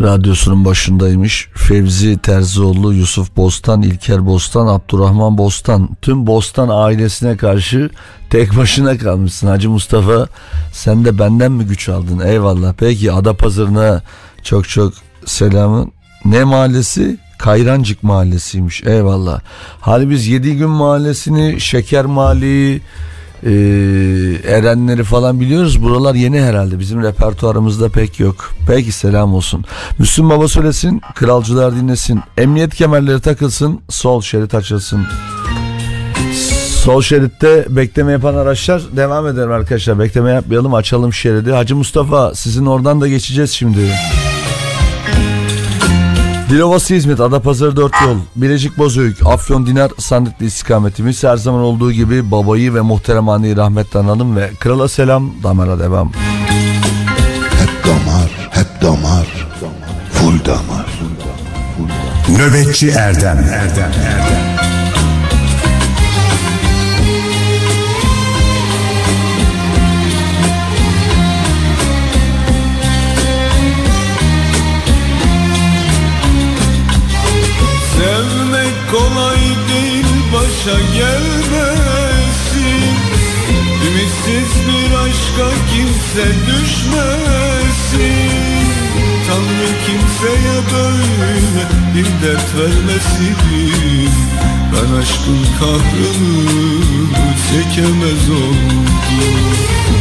Radyosunun başındaymış. Fevzi Terzioğlu, Yusuf Bostan, İlker Bostan, Abdurrahman Bostan. Tüm Bostan ailesine karşı tek başına kalmışsın Hacı Mustafa. Sen de benden mi güç aldın? Eyvallah. Peki Adapazarı'na çok çok selamın. Ne mahallesi? Kayrancık mahallesiymiş. Eyvallah. Hali biz 7 gün mahallesini, Şeker Mahalleyi, ee, Erenleri falan biliyoruz. Buralar yeni herhalde. Bizim repertuarımızda pek yok. Peki selam olsun. Müslüm Baba söylesin. Kralcılar dinlesin. Emniyet kemerleri takılsın. Sol şerit açılsın. Sol şeritte bekleme yapan araçlar devam edelim arkadaşlar. Bekleme yapmayalım açalım şeridi. Hacı Mustafa sizin oradan da geçeceğiz şimdi. Dilovası İzmit, Adapazarı 4 yol, Bilecik Bozüyük, Afyon Dinar Sandıklı istikametimiz her zaman olduğu gibi babayı ve muhterem anneyi rahmetle analım ve krala selam damara devam. Hep damar, hep damar, full damar. Nöbetçi Erdem, Erdem, Erdem. Kimse düşmesin. Tanrı kimseye böyle bir dert vermesin. Ben aşkın kahrını çekemez oldum.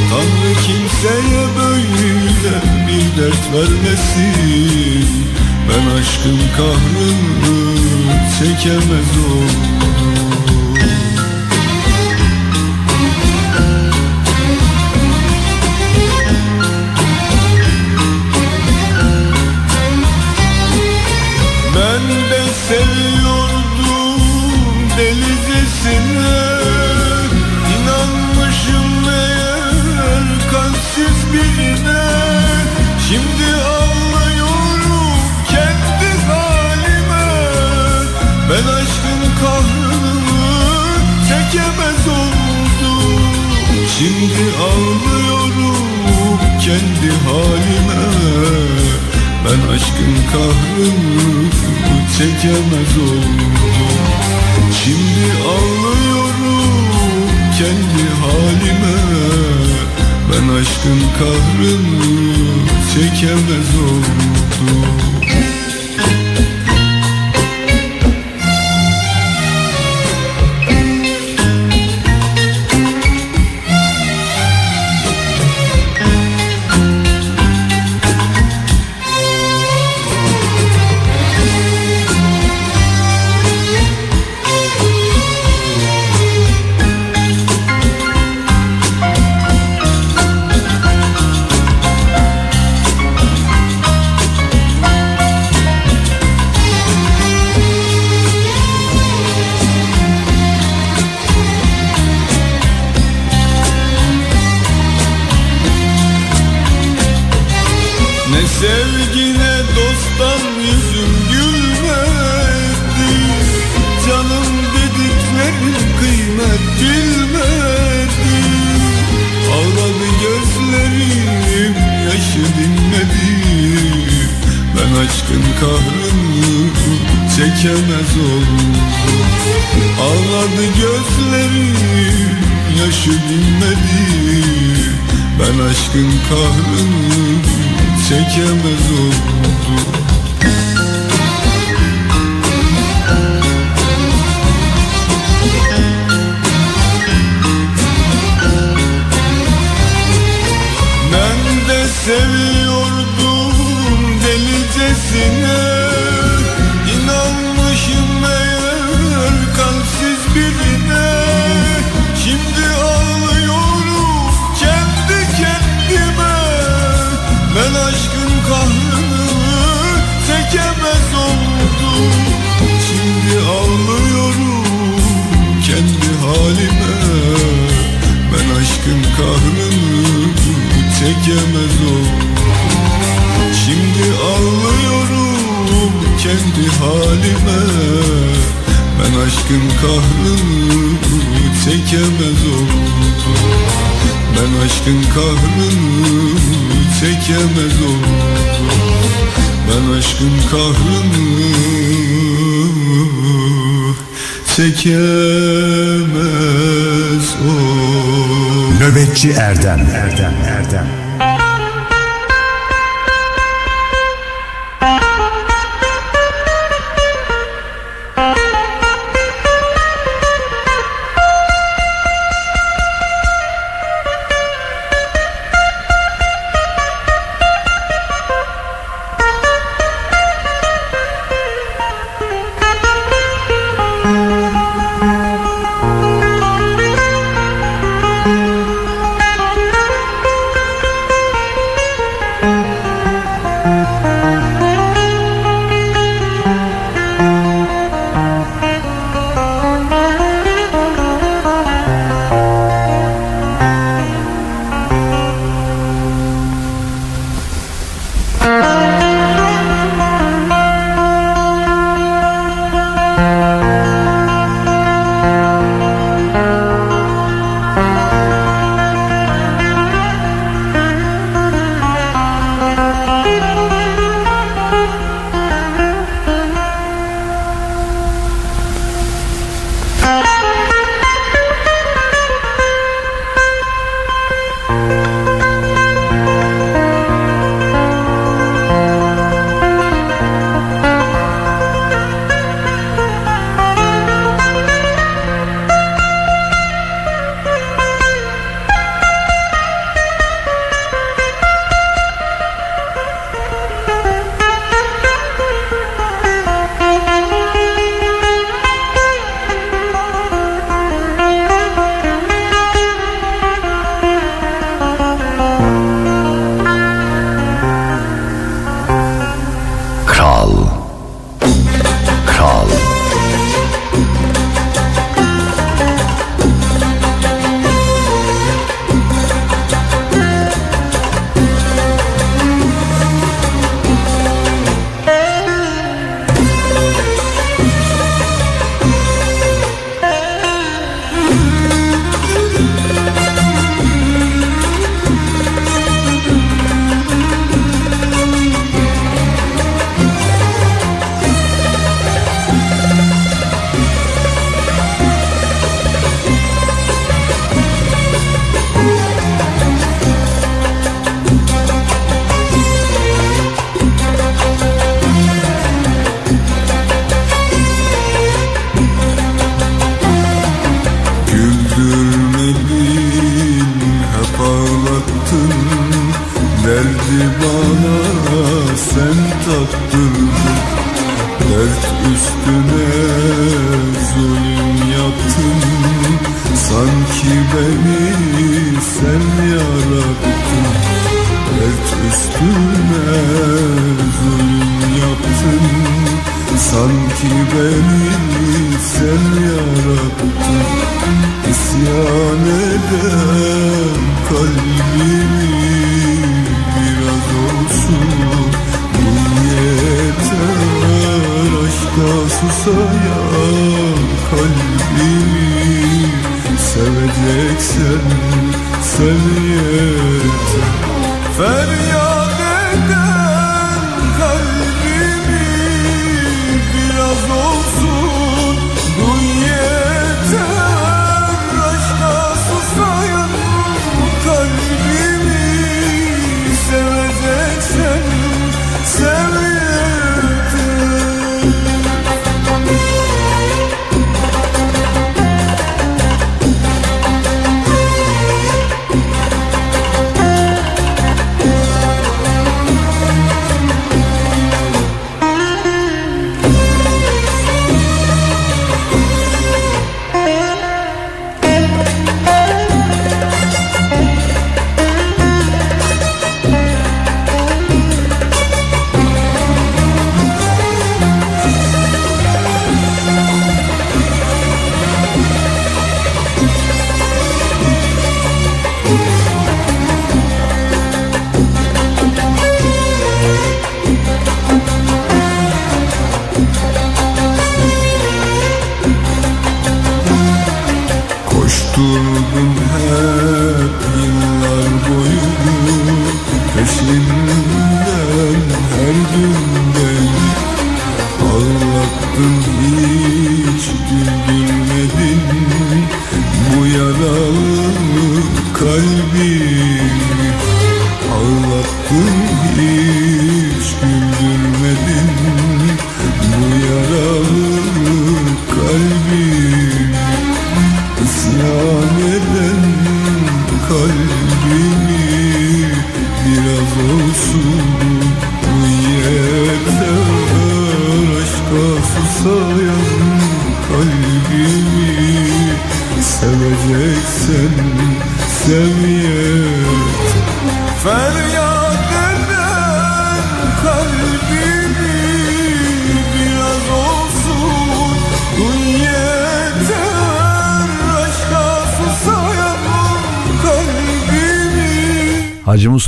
Tanrı kimseye böyle bir dert vermesin. Ben aşkın kahrını çekemez oldum ağlıyorum kendi halime. Ben aşkın kahrını çekemez oldum. Şimdi ağlıyorum kendi halime. Ben aşkın kahrını çekemez oldum Nöbetçi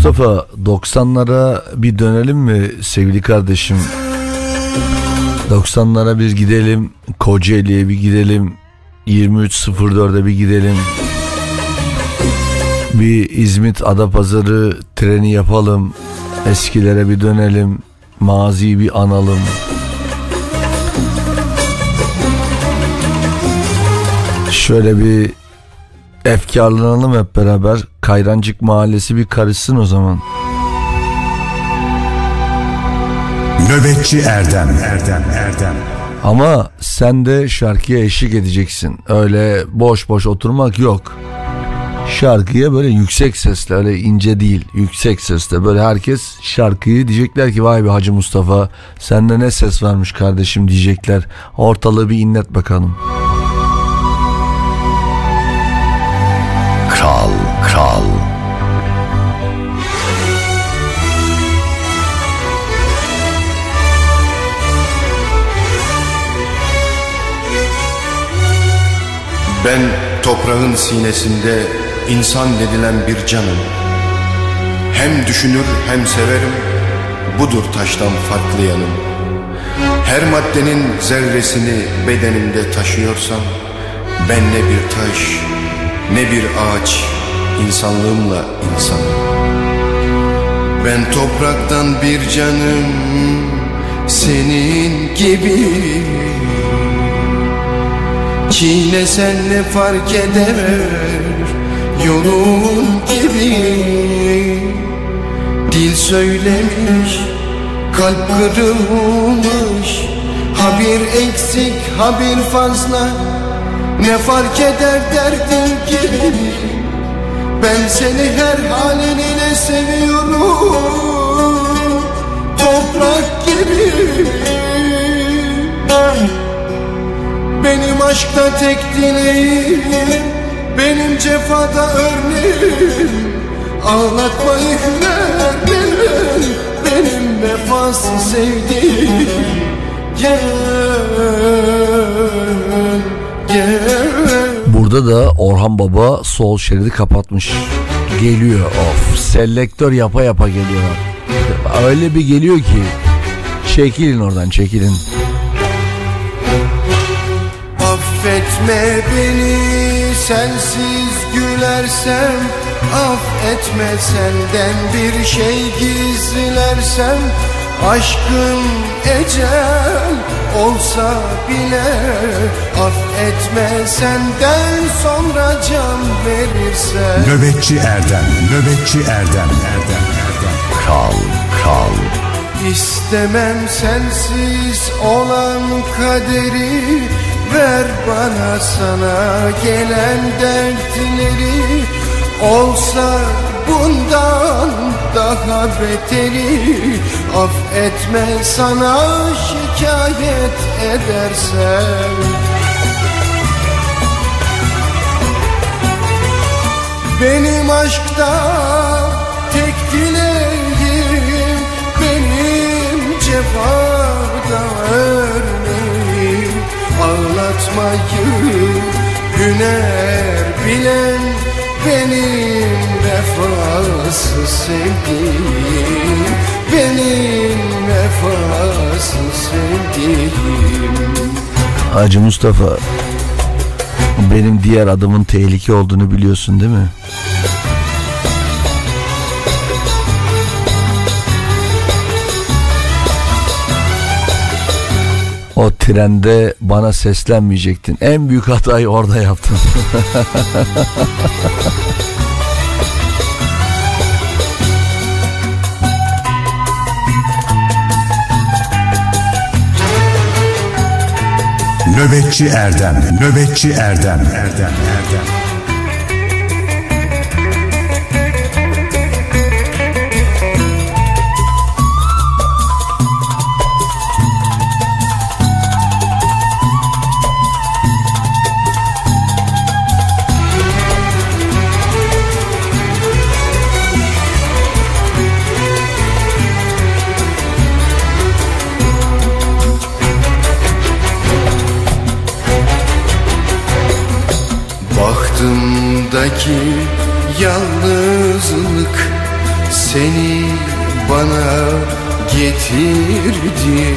Mustafa 90'lara bir dönelim mi sevgili kardeşim? 90'lara bir gidelim. Kocaeli'ye bir gidelim. 23.04'e bir gidelim. Bir İzmit Adapazarı treni yapalım. Eskilere bir dönelim. Maziyi bir analım. Şöyle bir efkarlanalım hep beraber. Kayrancık Mahallesi bir karışsın o zaman. Nöbetçi Erdem Erdem Erdem Ama sen de şarkıya eşlik edeceksin. Öyle boş boş oturmak yok. Şarkıya böyle yüksek sesle öyle ince değil yüksek sesle böyle herkes şarkıyı diyecekler ki vay be Hacı Mustafa sende ne ses varmış kardeşim diyecekler. Ortalığı bir inlet bakalım. Ben toprağın sinesinde insan dedilen bir canım. Hem düşünür hem severim, budur taştan farklı yanım. Her maddenin zerresini bedenimde taşıyorsam, ben ne bir taş, ne bir ağaç, insanlığımla insanım. Ben topraktan bir canım, senin gibi Çiğnesen ne fark eder yolun gibi. Dil söylemiş kalp kırılmış. Ha bir eksik ha bir fazla. Ne fark eder derdin gibi Ben seni her halinle seviyorum. Toprak gibi benim aşkta tek dileğim Benim cefada örneğim Ağlatmayı hünerlerim Benim vefasız sevdiğim Gel Gel Burada da Orhan Baba sol şeridi kapatmış. Geliyor of. Selektör yapa yapa geliyor. Öyle bir geliyor ki çekilin oradan çekilin. Affetme beni sensiz gülersem Affetme senden bir şey gizlersem Aşkın ecel olsa bile Affetme senden sonra can verirsem Nöbetçi Erdem Nöbetçi Erdem Erdem Erdem Kral, kral. İstemem sensiz olan kaderi Ver bana sana gelen dertleri. Olsa bundan daha beteri. Affetme sana şikayet edersem Benim aşkta tek dileğim Ağlatmayı hüner bilen Benim vefasız sevdiğim Benim vefasız sevdiğim Hacı Mustafa benim diğer adımın tehlike olduğunu biliyorsun değil mi? O trende bana seslenmeyecektin. En büyük hatayı orada yaptın. Nöbetçi Erdem Nöbetçi Erdem Erdem Erdem Bahtımdaki yalnızlık seni bana getirdi.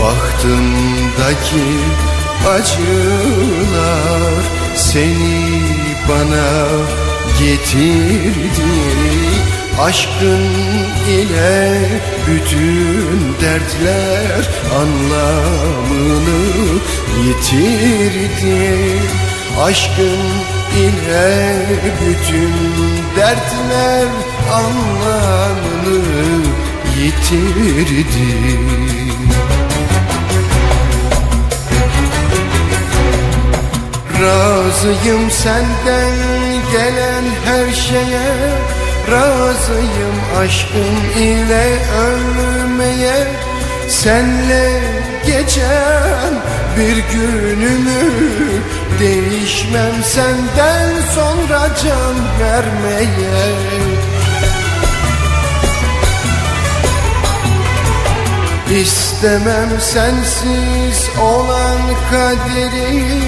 Bahtımdaki acılar seni bana getirdi. Aşkın ile bütün dertler anlamını yitirdi. Aşkın ile bütün dertler anlamını yitirdi. Razıyım senden gelen her şeye Razıyım aşkın ile ölmeye. Senle geçen bir günümü Değişmem senden sonra can vermeye. İstemem sensiz olan kaderi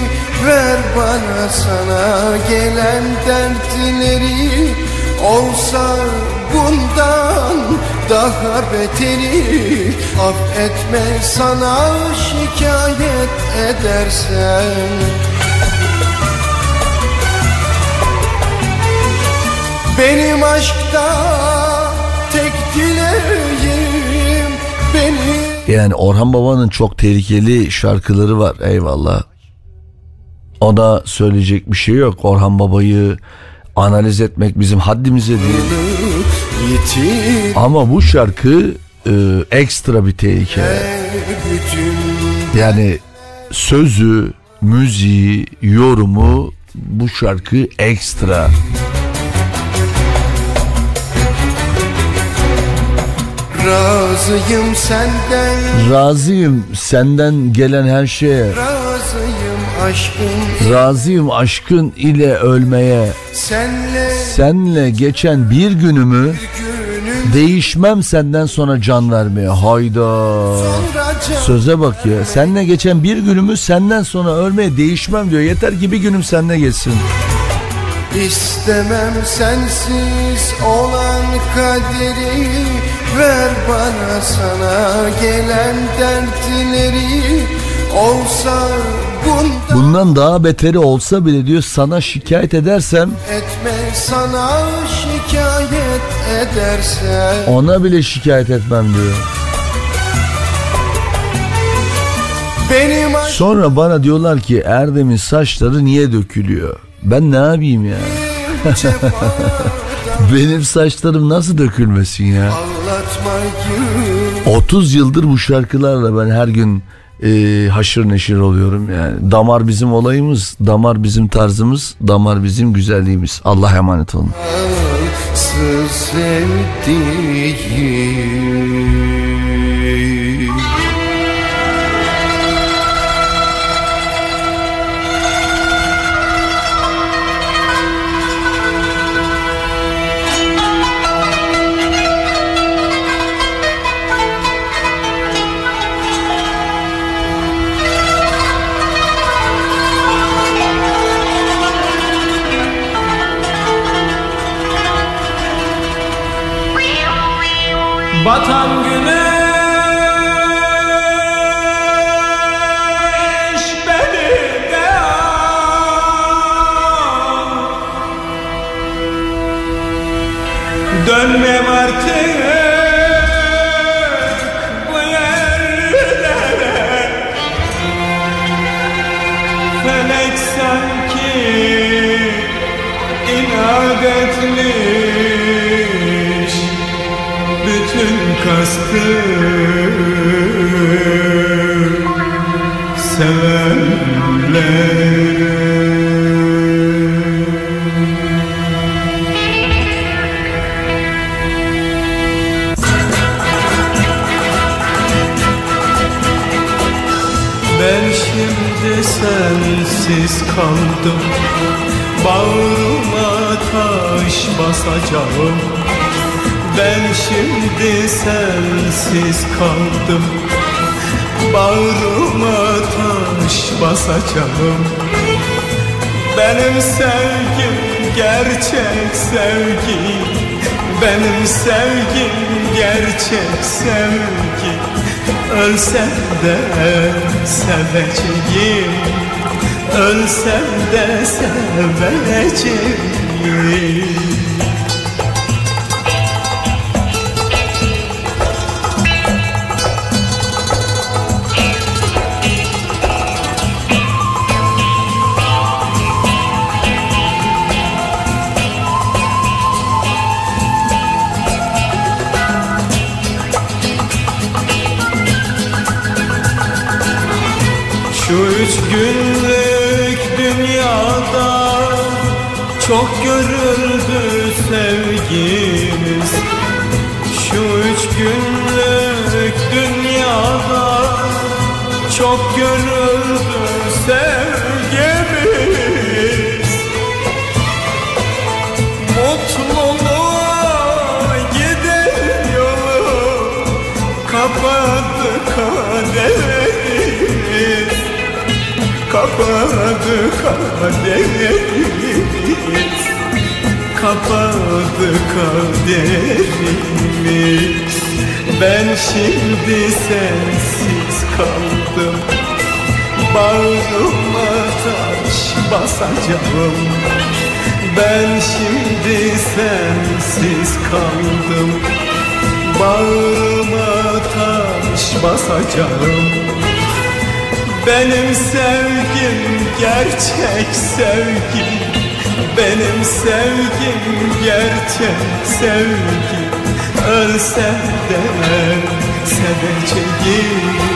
Ver bana sana gelen dertleri. Olsa bundan daha beteri Affetme sana şikayet edersen Benim aşkta tek dileğim benim Yani Orhan Baba'nın çok tehlikeli şarkıları var eyvallah. Ona söyleyecek bir şey yok. Orhan Baba'yı analiz etmek bizim haddimize değil. Yitir Ama bu şarkı e, ekstra bir tehlike. Yani sözü, müziği, yorumu bu şarkı ekstra. Razıyım senden Razıyım senden gelen her şeye. Razıyım aşkın Razıyım aşkın ile ölmeye. Senle Senle geçen bir günümü günüm değişmem senden sonra can vermeye. Hayda. Söze bak ya. Seninle geçen bir günümü senden sonra ölmeye değişmem diyor. Yeter ki bir günüm seninle geçsin. İstemem sensiz olan kaderi Ver bana sana gelen dertleri Olsa bundan daha beteri olsa bile diyor sana şikayet edersem etme sana şikayet edersen ona bile şikayet etmem diyor. Benim Sonra bana diyorlar ki Erdem'in saçları niye dökülüyor? Ben ne yapayım ya? Benim saçlarım nasıl dökülmesin ya? Anlatmayı 30 yıldır bu şarkılarla ben her gün e, haşır neşir oluyorum yani. Damar bizim olayımız, damar bizim tarzımız, damar bizim güzelliğimiz. Allah emanet olun. sevdiğim Batan güneş beni de al. Dönmem sevenlere Ben şimdi sensiz kaldım. Bağrıma taş basacağım Ben şimdi sensiz kaldım. Bağrıma taş basacağım. Benim sevgim gerçek sevgi. Benim sevgim gerçek sevgi. Ölsem de seveceğim. Ölsem de seveceğim Şu üç günlük dünyada çok görüldü sevgimiz. Şu üç günlük dünyada çok görüldü sevgimiz Kapadı kaderimiz. Kapadı kaderimiz Ben şimdi sensiz kaldım. Bağrıma taş basacağım. Ben şimdi sensiz kaldım. Bağrıma taş basacağım benim sevgim gerçek sevgi. Benim sevgim gerçek sevgi. Ölsem de seveceğim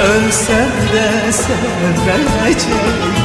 Ölsem de seveceğim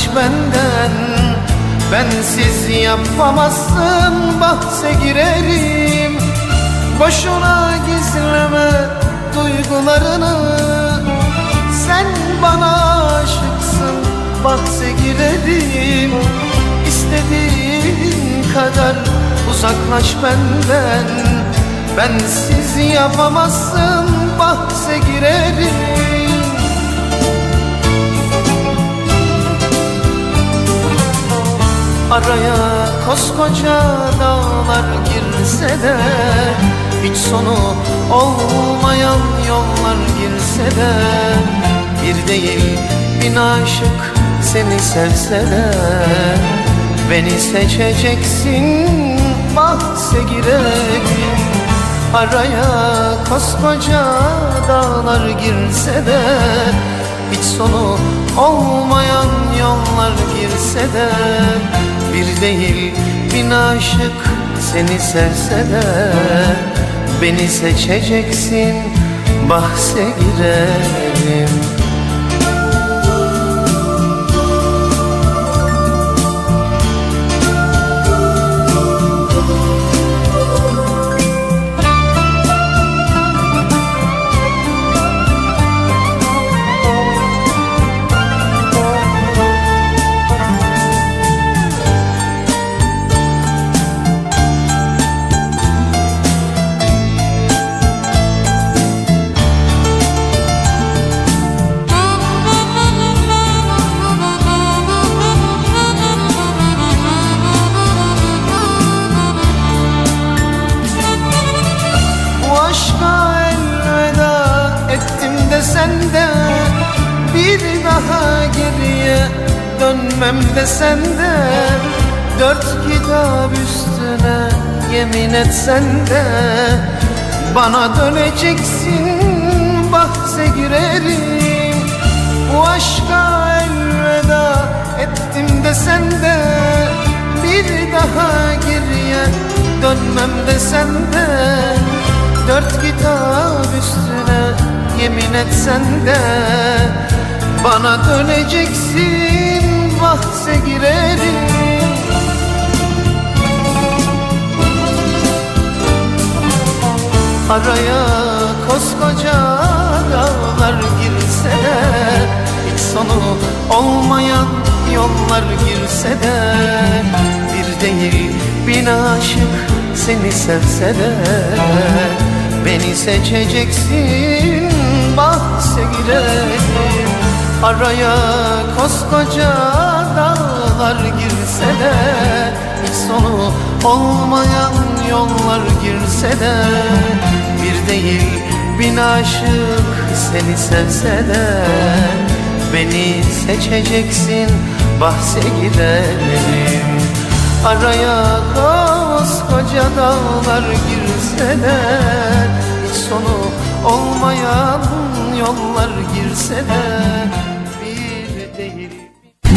uzaklaş benden Bensiz yapamazsın bahse girerim. Boşuna gizleme duygularını. Sen bana aşıksın bahse girerim. İstediğin kadar uzaklaş benden. Bensiz yapamazsın bahse girerim Araya koskoca dağlar girse de Hiç sonu olmayan yollar girse de Bir değil bin aşık seni sevse de Beni seçeceksin bahse girelim Araya koskoca dağlar girse de Hiç sonu olmayan yollar girse de Bir değil bin aşık seni sevse de Beni seçeceksin bahse girelim de Dört kitap üstüne yemin etsen de Bana döneceksin bahse girerim. Bu aşka elveda ettim de Bir daha geriye dönmem de Dört kitap üstüne yemin etsen de Bana döneceksin bahse girerim. Araya koskoca dağlar girse de Hiç sonu olmayan yollar girse de Bir değil bin aşık seni sevse de Beni seçeceksin bahse girelim Araya koskoca dağlar girse de Hiç sonu olmayan yollar girse de Bir değil bin aşık seni sevse de Beni seçeceksin bahse girelim Araya koskoca dağlar girse de Hiç sonu olmayan yollar girse de